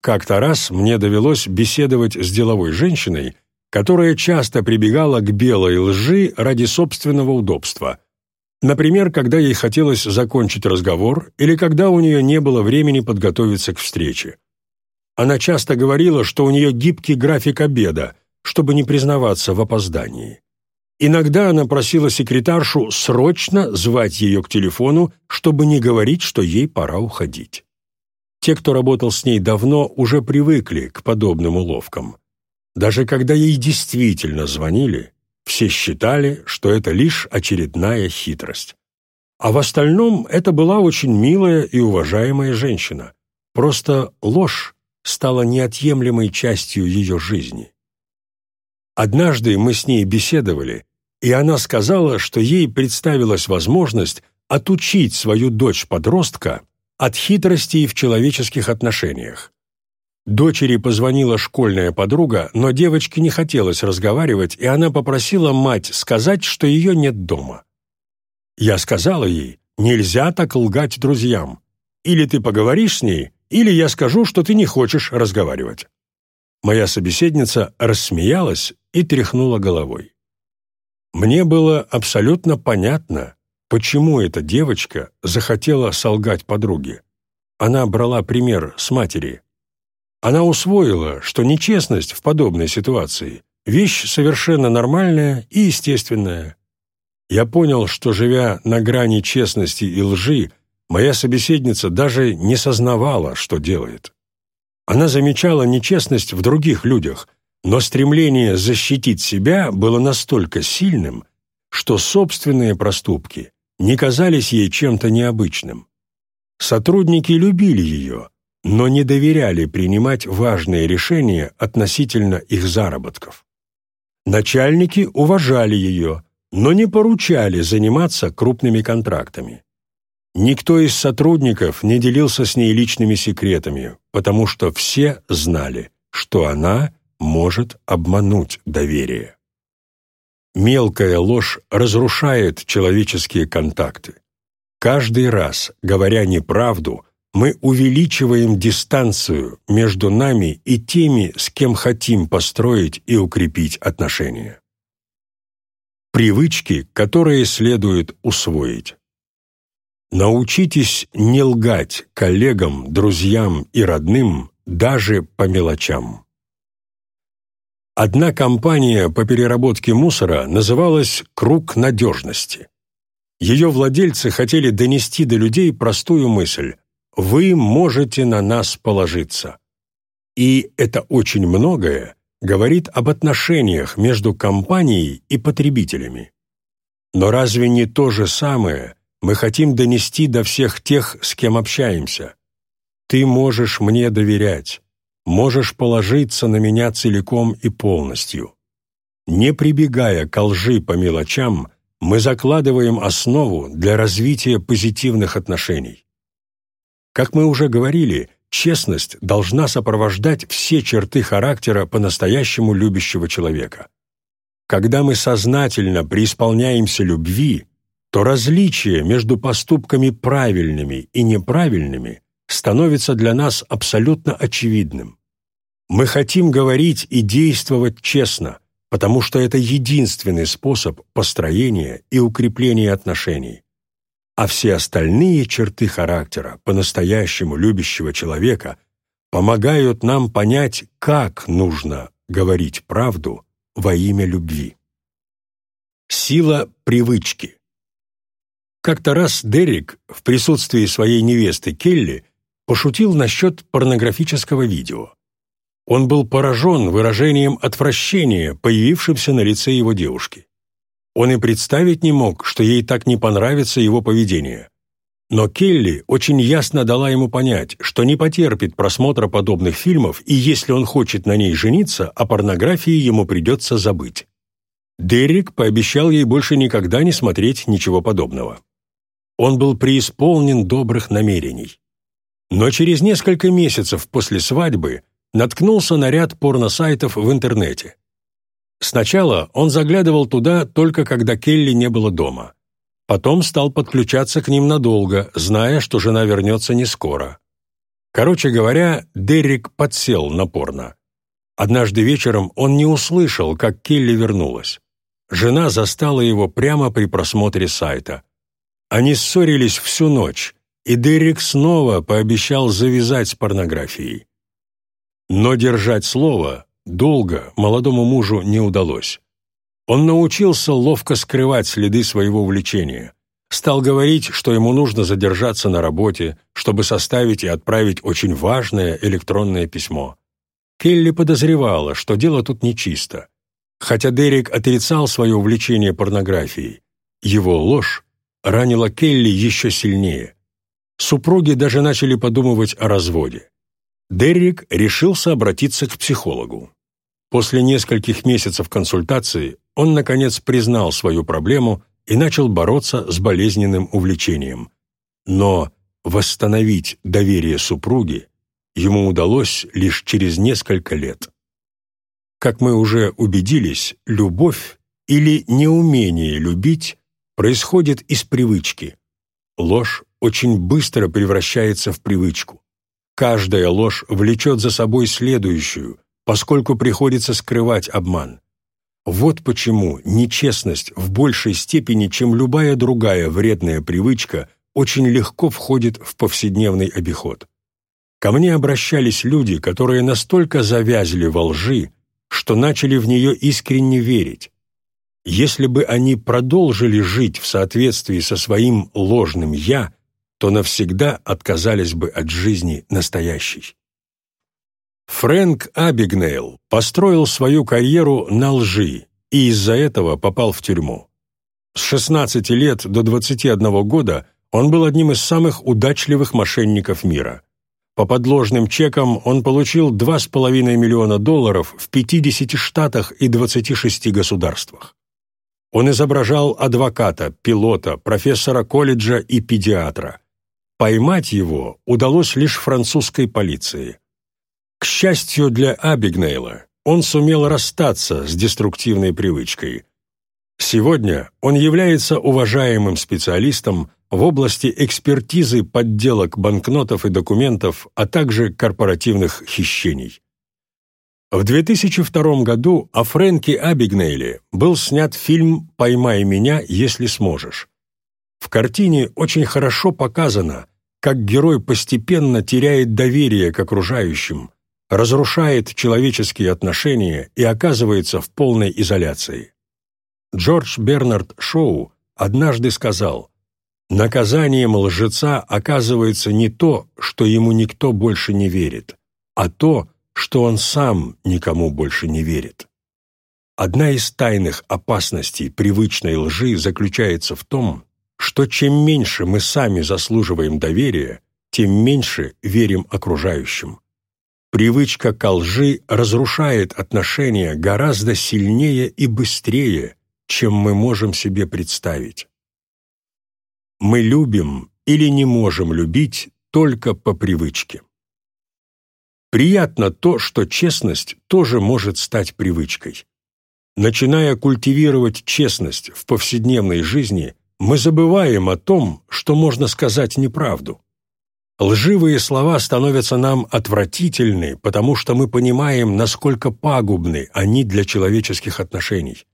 Как-то раз мне довелось беседовать с деловой женщиной, которая часто прибегала к белой лжи ради собственного удобства. Например, когда ей хотелось закончить разговор или когда у нее не было времени подготовиться к встрече. Она часто говорила, что у нее гибкий график обеда, чтобы не признаваться в опоздании. Иногда она просила секретаршу срочно звать ее к телефону, чтобы не говорить, что ей пора уходить. Те, кто работал с ней давно, уже привыкли к подобным уловкам. Даже когда ей действительно звонили, все считали, что это лишь очередная хитрость. А в остальном это была очень милая и уважаемая женщина. Просто ложь стала неотъемлемой частью ее жизни. Однажды мы с ней беседовали, и она сказала, что ей представилась возможность отучить свою дочь-подростка от хитростей в человеческих отношениях. Дочери позвонила школьная подруга, но девочке не хотелось разговаривать, и она попросила мать сказать, что ее нет дома. Я сказала ей, нельзя так лгать друзьям. Или ты поговоришь с ней, или я скажу, что ты не хочешь разговаривать. Моя собеседница рассмеялась и тряхнула головой. Мне было абсолютно понятно, почему эта девочка захотела солгать подруге. Она брала пример с матери. Она усвоила, что нечестность в подобной ситуации – вещь совершенно нормальная и естественная. Я понял, что, живя на грани честности и лжи, моя собеседница даже не сознавала, что делает. Она замечала нечестность в других людях, но стремление защитить себя было настолько сильным, что собственные проступки не казались ей чем-то необычным. Сотрудники любили ее – но не доверяли принимать важные решения относительно их заработков. Начальники уважали ее, но не поручали заниматься крупными контрактами. Никто из сотрудников не делился с ней личными секретами, потому что все знали, что она может обмануть доверие. Мелкая ложь разрушает человеческие контакты. Каждый раз, говоря неправду, мы увеличиваем дистанцию между нами и теми, с кем хотим построить и укрепить отношения. Привычки, которые следует усвоить. Научитесь не лгать коллегам, друзьям и родным даже по мелочам. Одна компания по переработке мусора называлась «Круг надежности». Ее владельцы хотели донести до людей простую мысль вы можете на нас положиться. И это очень многое говорит об отношениях между компанией и потребителями. Но разве не то же самое мы хотим донести до всех тех, с кем общаемся? Ты можешь мне доверять, можешь положиться на меня целиком и полностью. Не прибегая к лжи по мелочам, мы закладываем основу для развития позитивных отношений. Как мы уже говорили, честность должна сопровождать все черты характера по-настоящему любящего человека. Когда мы сознательно преисполняемся любви, то различие между поступками правильными и неправильными становится для нас абсолютно очевидным. Мы хотим говорить и действовать честно, потому что это единственный способ построения и укрепления отношений а все остальные черты характера по-настоящему любящего человека помогают нам понять, как нужно говорить правду во имя любви. Сила привычки. Как-то раз Дерек в присутствии своей невесты Келли пошутил насчет порнографического видео. Он был поражен выражением отвращения, появившимся на лице его девушки. Он и представить не мог, что ей так не понравится его поведение. Но Келли очень ясно дала ему понять, что не потерпит просмотра подобных фильмов, и если он хочет на ней жениться, о порнографии ему придется забыть. Дерек пообещал ей больше никогда не смотреть ничего подобного. Он был преисполнен добрых намерений. Но через несколько месяцев после свадьбы наткнулся на ряд порносайтов в интернете. Сначала он заглядывал туда только когда Келли не было дома. Потом стал подключаться к ним надолго, зная, что жена вернется не скоро. Короче говоря, Дерек подсел на порно. Однажды вечером он не услышал, как Келли вернулась. Жена застала его прямо при просмотре сайта. Они ссорились всю ночь, и Дерек снова пообещал завязать с порнографией. Но держать слово долго молодому мужу не удалось. Он научился ловко скрывать следы своего увлечения. Стал говорить, что ему нужно задержаться на работе, чтобы составить и отправить очень важное электронное письмо. Келли подозревала, что дело тут нечисто. Хотя Дерек отрицал свое увлечение порнографией, его ложь ранила Келли еще сильнее. Супруги даже начали подумывать о разводе. Дерек решился обратиться к психологу. После нескольких месяцев консультации он, наконец, признал свою проблему и начал бороться с болезненным увлечением. Но восстановить доверие супруги ему удалось лишь через несколько лет. Как мы уже убедились, любовь или неумение любить происходит из привычки. Ложь очень быстро превращается в привычку. Каждая ложь влечет за собой следующую, поскольку приходится скрывать обман. Вот почему нечестность в большей степени, чем любая другая вредная привычка, очень легко входит в повседневный обиход. Ко мне обращались люди, которые настолько завязли во лжи, что начали в нее искренне верить. Если бы они продолжили жить в соответствии со своим ложным «я», то навсегда отказались бы от жизни настоящей. Фрэнк Абигнейл построил свою карьеру на лжи и из-за этого попал в тюрьму. С 16 лет до 21 года он был одним из самых удачливых мошенников мира. По подложным чекам он получил 2,5 миллиона долларов в 50 штатах и 26 государствах. Он изображал адвоката, пилота, профессора колледжа и педиатра. Поймать его удалось лишь французской полиции. К счастью для Абигнейла, он сумел расстаться с деструктивной привычкой. Сегодня он является уважаемым специалистом в области экспертизы подделок банкнотов и документов, а также корпоративных хищений. В 2002 году о Фрэнке Абигнейле был снят фильм «Поймай меня, если сможешь». В картине очень хорошо показано, как герой постепенно теряет доверие к окружающим, разрушает человеческие отношения и оказывается в полной изоляции. Джордж Бернард Шоу однажды сказал, «Наказанием лжеца оказывается не то, что ему никто больше не верит, а то, что он сам никому больше не верит». Одна из тайных опасностей привычной лжи заключается в том, что чем меньше мы сами заслуживаем доверия, тем меньше верим окружающим. Привычка к лжи разрушает отношения гораздо сильнее и быстрее, чем мы можем себе представить. Мы любим или не можем любить только по привычке. Приятно то, что честность тоже может стать привычкой. Начиная культивировать честность в повседневной жизни, мы забываем о том, что можно сказать неправду. Лживые слова становятся нам отвратительны, потому что мы понимаем, насколько пагубны они для человеческих отношений.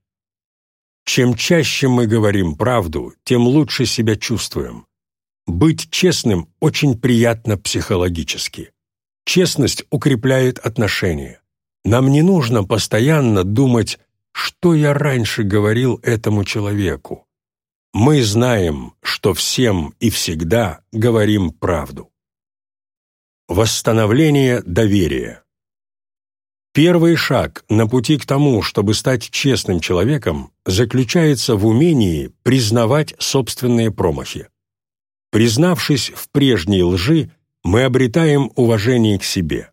Чем чаще мы говорим правду, тем лучше себя чувствуем. Быть честным очень приятно психологически. Честность укрепляет отношения. Нам не нужно постоянно думать, что я раньше говорил этому человеку. Мы знаем, что всем и всегда говорим правду. Восстановление доверия. Первый шаг на пути к тому, чтобы стать честным человеком, заключается в умении признавать собственные промахи. Признавшись в прежней лжи, мы обретаем уважение к себе.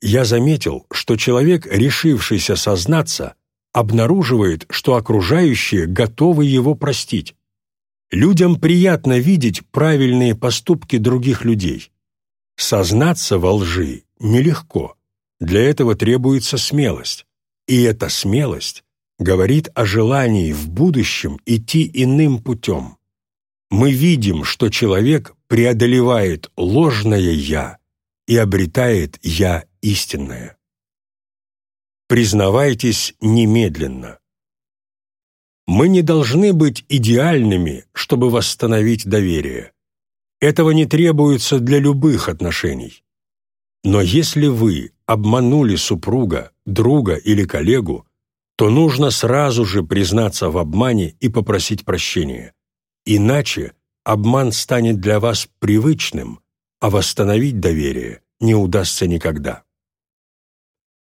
Я заметил, что человек, решившийся сознаться, обнаруживает, что окружающие готовы его простить. Людям приятно видеть правильные поступки других людей. Сознаться во лжи нелегко. Для этого требуется смелость. И эта смелость говорит о желании в будущем идти иным путем. Мы видим, что человек преодолевает ложное «я» и обретает «я» истинное. Признавайтесь немедленно. Мы не должны быть идеальными, чтобы восстановить доверие. Этого не требуется для любых отношений. Но если вы обманули супруга, друга или коллегу, то нужно сразу же признаться в обмане и попросить прощения. Иначе обман станет для вас привычным, а восстановить доверие не удастся никогда.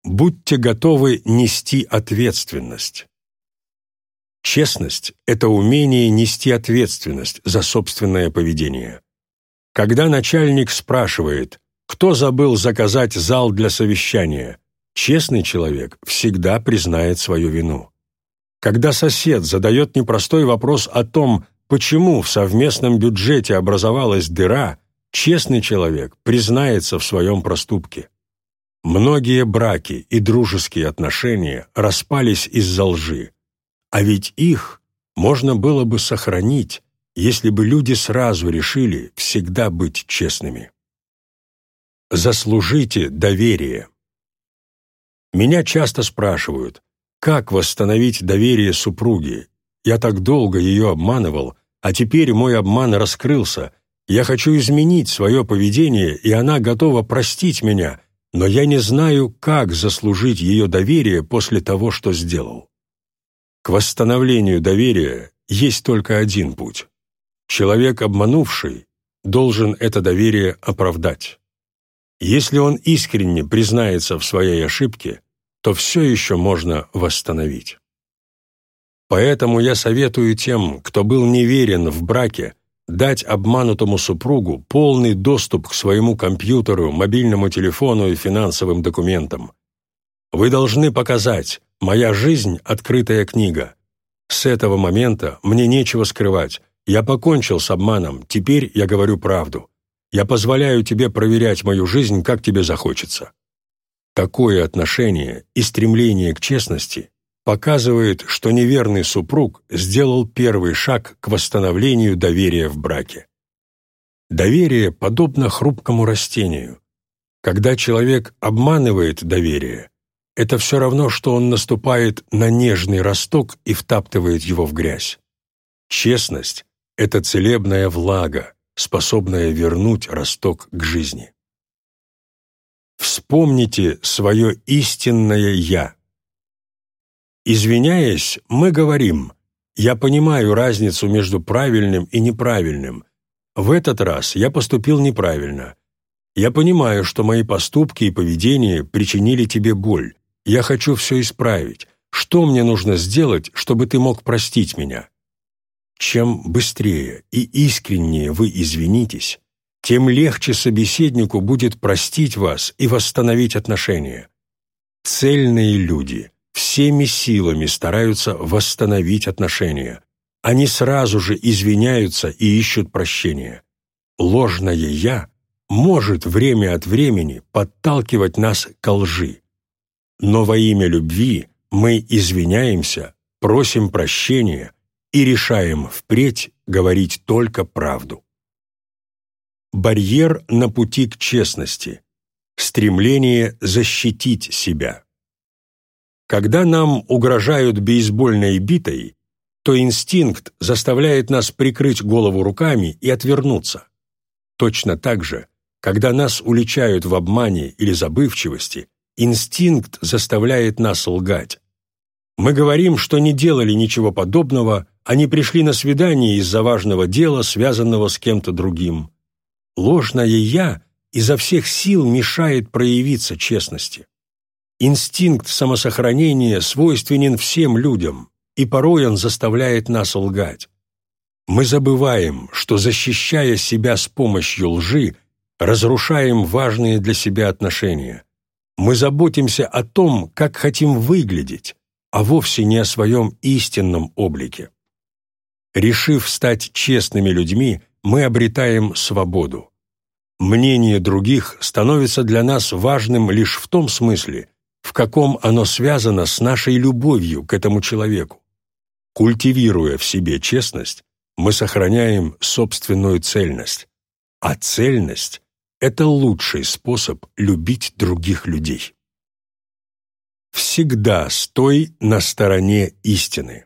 Будьте готовы нести ответственность. Честность – это умение нести ответственность за собственное поведение. Когда начальник спрашивает, кто забыл заказать зал для совещания, честный человек всегда признает свою вину. Когда сосед задает непростой вопрос о том, почему в совместном бюджете образовалась дыра, честный человек признается в своем проступке. Многие браки и дружеские отношения распались из-за лжи, а ведь их можно было бы сохранить, если бы люди сразу решили всегда быть честными. Заслужите доверие. Меня часто спрашивают, как восстановить доверие супруги. Я так долго ее обманывал, а теперь мой обман раскрылся. Я хочу изменить свое поведение, и она готова простить меня, но я не знаю, как заслужить ее доверие после того, что сделал. К восстановлению доверия есть только один путь. Человек, обманувший, должен это доверие оправдать. Если он искренне признается в своей ошибке, то все еще можно восстановить. Поэтому я советую тем, кто был неверен в браке, дать обманутому супругу полный доступ к своему компьютеру, мобильному телефону и финансовым документам. Вы должны показать, Моя жизнь — открытая книга. С этого момента мне нечего скрывать. Я покончил с обманом, теперь я говорю правду. Я позволяю тебе проверять мою жизнь, как тебе захочется. Такое отношение и стремление к честности показывает, что неверный супруг сделал первый шаг к восстановлению доверия в браке. Доверие подобно хрупкому растению. Когда человек обманывает доверие, это все равно, что он наступает на нежный росток и втаптывает его в грязь. Честность — это целебная влага, способная вернуть росток к жизни. Вспомните свое истинное «я». Извиняясь, мы говорим «я понимаю разницу между правильным и неправильным», в этот раз я поступил неправильно. Я понимаю, что мои поступки и поведение причинили тебе боль. Я хочу все исправить. Что мне нужно сделать, чтобы ты мог простить меня? Чем быстрее и искреннее вы извинитесь, тем легче собеседнику будет простить вас и восстановить отношения. Цельные люди всеми силами стараются восстановить отношения. Они сразу же извиняются и ищут прощения. Ложное «я» может время от времени подталкивать нас к лжи но во имя любви мы извиняемся, просим прощения и решаем впредь говорить только правду. Барьер на пути к честности. Стремление защитить себя. Когда нам угрожают бейсбольной битой, то инстинкт заставляет нас прикрыть голову руками и отвернуться. Точно так же, когда нас уличают в обмане или забывчивости, Инстинкт заставляет нас лгать. Мы говорим, что не делали ничего подобного, а не пришли на свидание из-за важного дела, связанного с кем-то другим. Ложное «я» изо всех сил мешает проявиться честности. Инстинкт самосохранения свойственен всем людям, и порой он заставляет нас лгать. Мы забываем, что, защищая себя с помощью лжи, разрушаем важные для себя отношения – мы заботимся о том, как хотим выглядеть, а вовсе не о своем истинном облике. Решив стать честными людьми, мы обретаем свободу. Мнение других становится для нас важным лишь в том смысле, в каком оно связано с нашей любовью к этому человеку. Культивируя в себе честность, мы сохраняем собственную цельность, а цельность это лучший способ любить других людей. Всегда стой на стороне истины.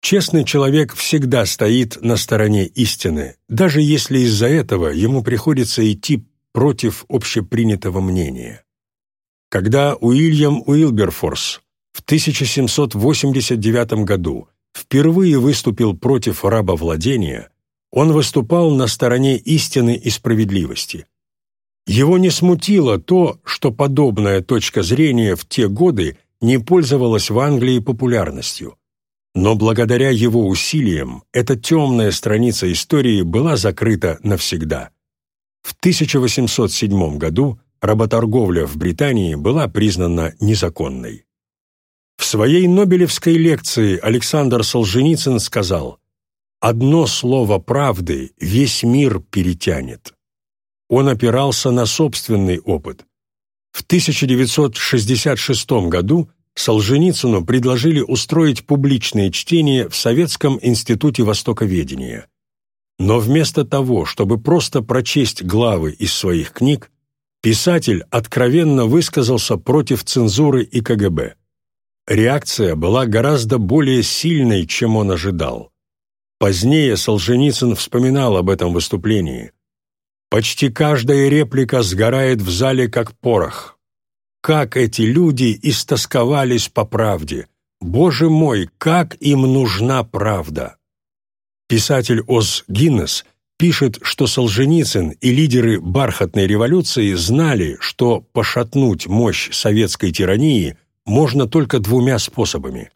Честный человек всегда стоит на стороне истины, даже если из-за этого ему приходится идти против общепринятого мнения. Когда Уильям Уилберфорс в 1789 году впервые выступил против рабовладения, он выступал на стороне истины и справедливости. Его не смутило то, что подобная точка зрения в те годы не пользовалась в Англии популярностью. Но благодаря его усилиям эта темная страница истории была закрыта навсегда. В 1807 году работорговля в Британии была признана незаконной. В своей Нобелевской лекции Александр Солженицын сказал «Одно слово правды весь мир перетянет». Он опирался на собственный опыт. В 1966 году Солженицыну предложили устроить публичные чтения в Советском институте востоковедения. Но вместо того, чтобы просто прочесть главы из своих книг, писатель откровенно высказался против цензуры и КГБ. Реакция была гораздо более сильной, чем он ожидал. Позднее Солженицын вспоминал об этом выступлении. «Почти каждая реплика сгорает в зале как порох. Как эти люди истосковались по правде! Боже мой, как им нужна правда!» Писатель Оз Гиннес пишет, что Солженицын и лидеры бархатной революции знали, что пошатнуть мощь советской тирании можно только двумя способами.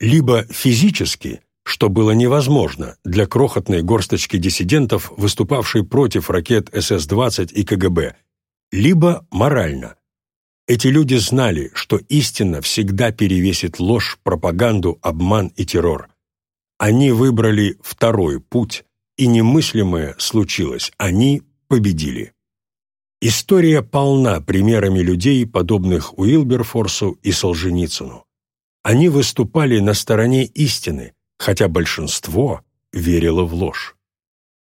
Либо физически, что было невозможно для крохотной горсточки диссидентов, выступавшей против ракет СС-20 и КГБ, либо морально, эти люди знали, что истина всегда перевесит ложь, пропаганду, обман и террор. Они выбрали второй путь, и немыслимое случилось, они победили. История полна примерами людей, подобных Уилберфорсу и Солженицыну. Они выступали на стороне истины, хотя большинство верило в ложь.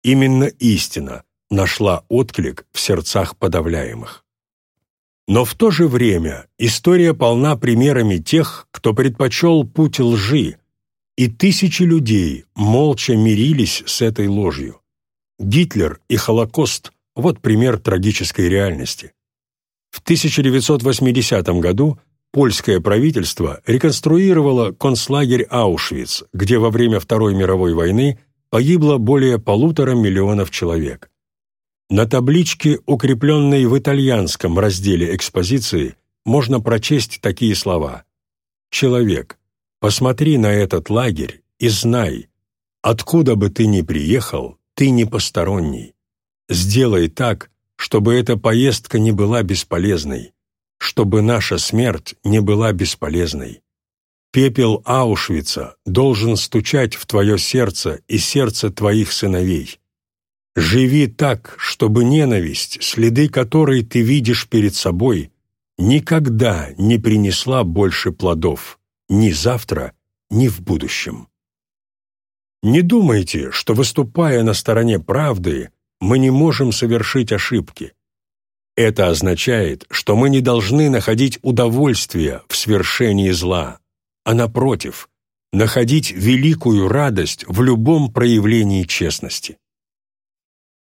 Именно истина нашла отклик в сердцах подавляемых. Но в то же время история полна примерами тех, кто предпочел путь лжи, и тысячи людей молча мирились с этой ложью. Гитлер и Холокост – вот пример трагической реальности. В 1980 году польское правительство реконструировало концлагерь Аушвиц, где во время Второй мировой войны погибло более полутора миллионов человек. На табличке, укрепленной в итальянском разделе экспозиции, можно прочесть такие слова. «Человек, посмотри на этот лагерь и знай, откуда бы ты ни приехал, ты не посторонний. Сделай так, чтобы эта поездка не была бесполезной, чтобы наша смерть не была бесполезной. Пепел Аушвица должен стучать в твое сердце и сердце твоих сыновей. Живи так, чтобы ненависть, следы которой ты видишь перед собой, никогда не принесла больше плодов, ни завтра, ни в будущем. Не думайте, что, выступая на стороне правды, мы не можем совершить ошибки. Это означает, что мы не должны находить удовольствие в свершении зла, а напротив, находить великую радость в любом проявлении честности.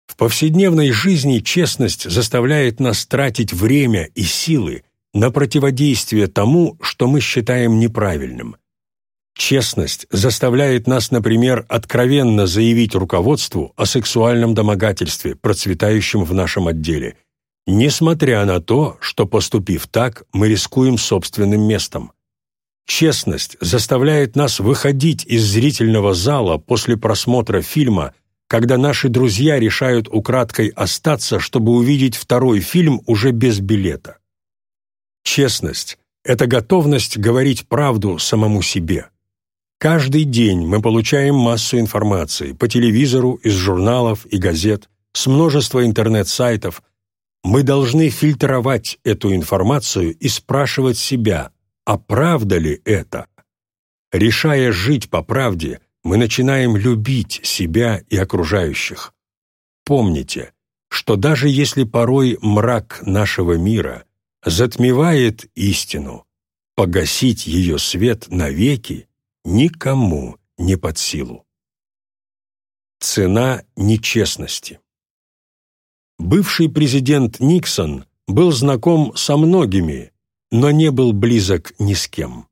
В повседневной жизни честность заставляет нас тратить время и силы на противодействие тому, что мы считаем неправильным. Честность заставляет нас, например, откровенно заявить руководству о сексуальном домогательстве, процветающем в нашем отделе, несмотря на то, что, поступив так, мы рискуем собственным местом. Честность заставляет нас выходить из зрительного зала после просмотра фильма – когда наши друзья решают украдкой остаться, чтобы увидеть второй фильм уже без билета. Честность — это готовность говорить правду самому себе. Каждый день мы получаем массу информации по телевизору, из журналов и газет, с множества интернет-сайтов. Мы должны фильтровать эту информацию и спрашивать себя, а правда ли это? Решая жить по правде — мы начинаем любить себя и окружающих. Помните, что даже если порой мрак нашего мира затмевает истину, погасить ее свет навеки никому не под силу. Цена нечестности Бывший президент Никсон был знаком со многими, но не был близок ни с кем.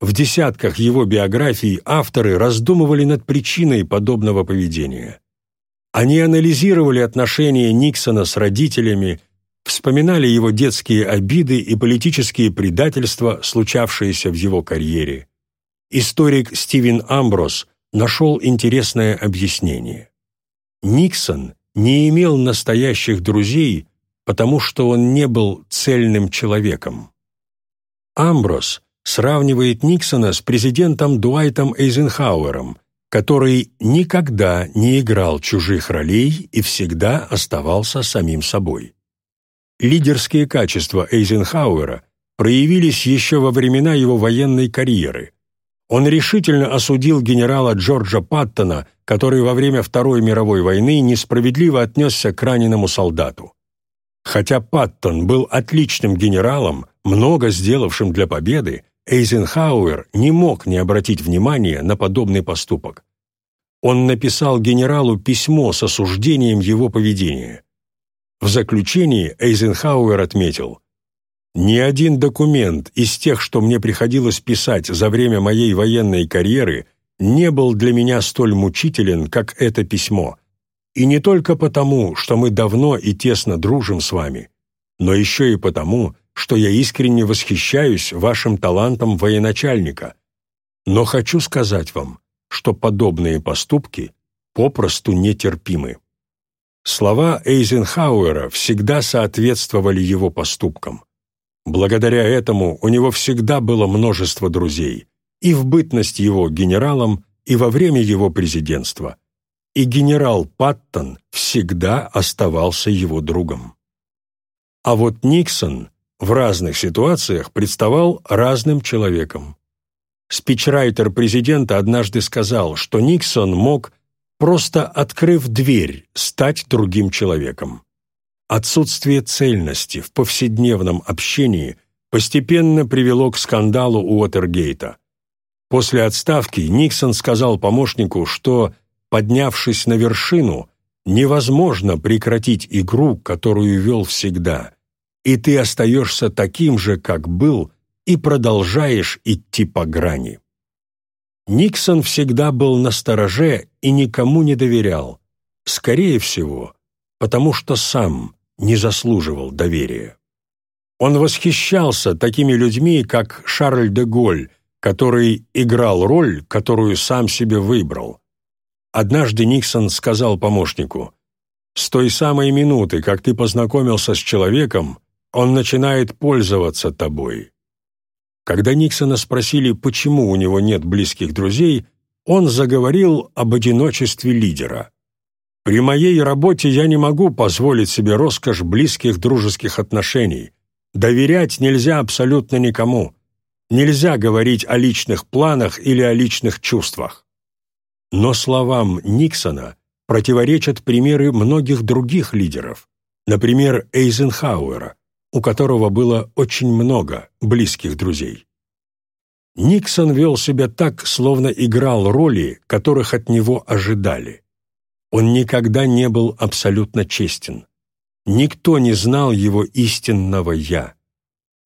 В десятках его биографий авторы раздумывали над причиной подобного поведения. Они анализировали отношения Никсона с родителями, вспоминали его детские обиды и политические предательства, случавшиеся в его карьере. Историк Стивен Амброс нашел интересное объяснение. Никсон не имел настоящих друзей, потому что он не был цельным человеком. Амброс сравнивает Никсона с президентом Дуайтом Эйзенхауэром, который никогда не играл чужих ролей и всегда оставался самим собой. Лидерские качества Эйзенхауэра проявились еще во времена его военной карьеры. Он решительно осудил генерала Джорджа Паттона, который во время Второй мировой войны несправедливо отнесся к раненому солдату. Хотя Паттон был отличным генералом, много сделавшим для победы, Эйзенхауэр не мог не обратить внимания на подобный поступок. Он написал генералу письмо с осуждением его поведения. В заключении Эйзенхауэр отметил «Ни один документ из тех, что мне приходилось писать за время моей военной карьеры, не был для меня столь мучителен, как это письмо. И не только потому, что мы давно и тесно дружим с вами, но еще и потому, что я искренне восхищаюсь вашим талантом военачальника, но хочу сказать вам, что подобные поступки попросту нетерпимы. Слова Эйзенхауэра всегда соответствовали его поступкам. Благодаря этому у него всегда было множество друзей, и в бытность его генералом, и во время его президентства. И генерал Паттон всегда оставался его другом. А вот Никсон в разных ситуациях представал разным человеком. Спичрайтер президента однажды сказал, что Никсон мог, просто открыв дверь, стать другим человеком. Отсутствие цельности в повседневном общении постепенно привело к скандалу Уотергейта. После отставки Никсон сказал помощнику, что, поднявшись на вершину, невозможно прекратить игру, которую вел всегда – и ты остаешься таким же, как был, и продолжаешь идти по грани. Никсон всегда был на стороже и никому не доверял, скорее всего, потому что сам не заслуживал доверия. Он восхищался такими людьми, как Шарль де Голь, который играл роль, которую сам себе выбрал. Однажды Никсон сказал помощнику, «С той самой минуты, как ты познакомился с человеком, он начинает пользоваться тобой. Когда Никсона спросили, почему у него нет близких друзей, он заговорил об одиночестве лидера. «При моей работе я не могу позволить себе роскошь близких дружеских отношений. Доверять нельзя абсолютно никому. Нельзя говорить о личных планах или о личных чувствах». Но словам Никсона противоречат примеры многих других лидеров, например, Эйзенхауэра, у которого было очень много близких друзей. Никсон вел себя так, словно играл роли, которых от него ожидали. Он никогда не был абсолютно честен. Никто не знал его истинного «я».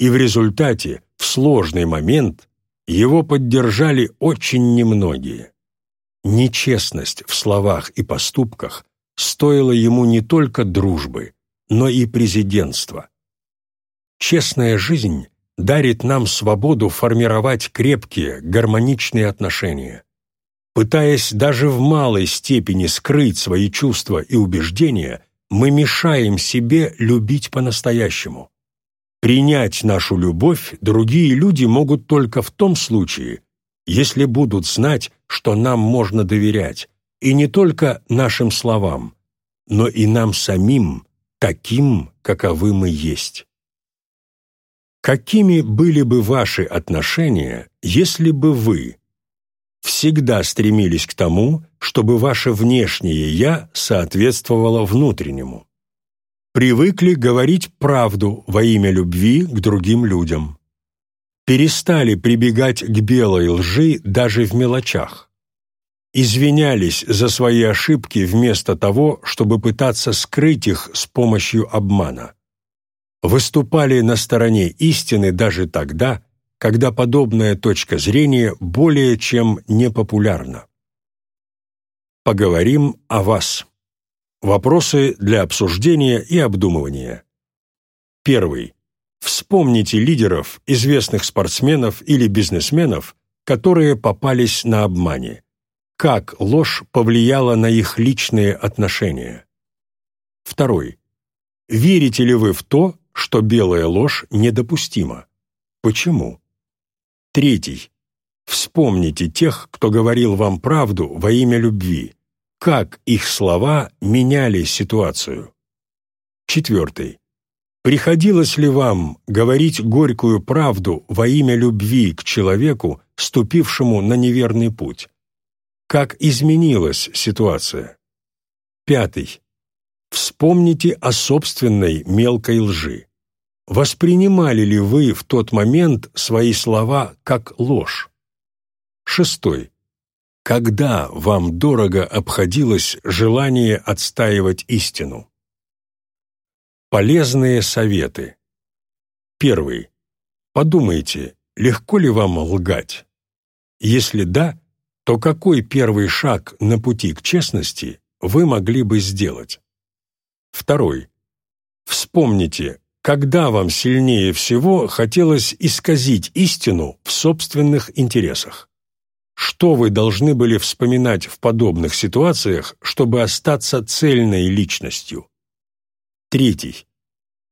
И в результате, в сложный момент, его поддержали очень немногие. Нечестность в словах и поступках стоила ему не только дружбы, но и президентства. Честная жизнь дарит нам свободу формировать крепкие, гармоничные отношения. Пытаясь даже в малой степени скрыть свои чувства и убеждения, мы мешаем себе любить по-настоящему. Принять нашу любовь другие люди могут только в том случае, если будут знать, что нам можно доверять, и не только нашим словам, но и нам самим, таким, каковы мы есть. Какими были бы ваши отношения, если бы вы всегда стремились к тому, чтобы ваше внешнее «я» соответствовало внутреннему? привыкли говорить правду во имя любви к другим людям. Перестали прибегать к белой лжи даже в мелочах. Извинялись за свои ошибки вместо того, чтобы пытаться скрыть их с помощью обмана. Выступали на стороне истины даже тогда, когда подобная точка зрения более чем непопулярна. Поговорим о вас. Вопросы для обсуждения и обдумывания. Первый. Вспомните лидеров, известных спортсменов или бизнесменов, которые попались на обмане. Как ложь повлияла на их личные отношения? Второй. Верите ли вы в то, что белая ложь недопустима? Почему? Третий. Вспомните тех, кто говорил вам правду во имя любви. Как их слова меняли ситуацию? Четвертый. Приходилось ли вам говорить горькую правду во имя любви к человеку, ступившему на неверный путь? Как изменилась ситуация? Пятый. Вспомните о собственной мелкой лжи. Воспринимали ли вы в тот момент свои слова как ложь? Шестой. Когда вам дорого обходилось желание отстаивать истину? Полезные советы. Первый. Подумайте, легко ли вам лгать? Если да, то какой первый шаг на пути к честности вы могли бы сделать? Второй. Вспомните, когда вам сильнее всего хотелось исказить истину в собственных интересах. Что вы должны были вспоминать в подобных ситуациях, чтобы остаться цельной личностью? Третий.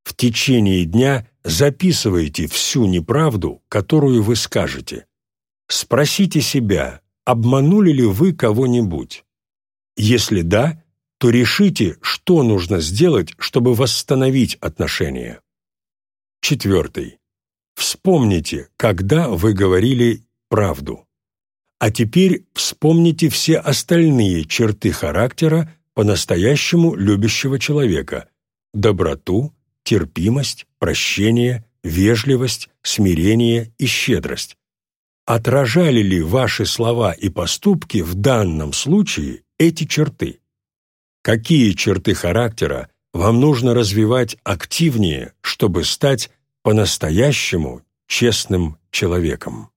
В течение дня записывайте всю неправду, которую вы скажете. Спросите себя, обманули ли вы кого-нибудь. Если да, то решите, что нужно сделать, чтобы восстановить отношения. Четвертый. Вспомните, когда вы говорили правду. А теперь вспомните все остальные черты характера по-настоящему любящего человека – доброту, терпимость, прощение, вежливость, смирение и щедрость. Отражали ли ваши слова и поступки в данном случае эти черты? Какие черты характера вам нужно развивать активнее, чтобы стать по-настоящему честным человеком?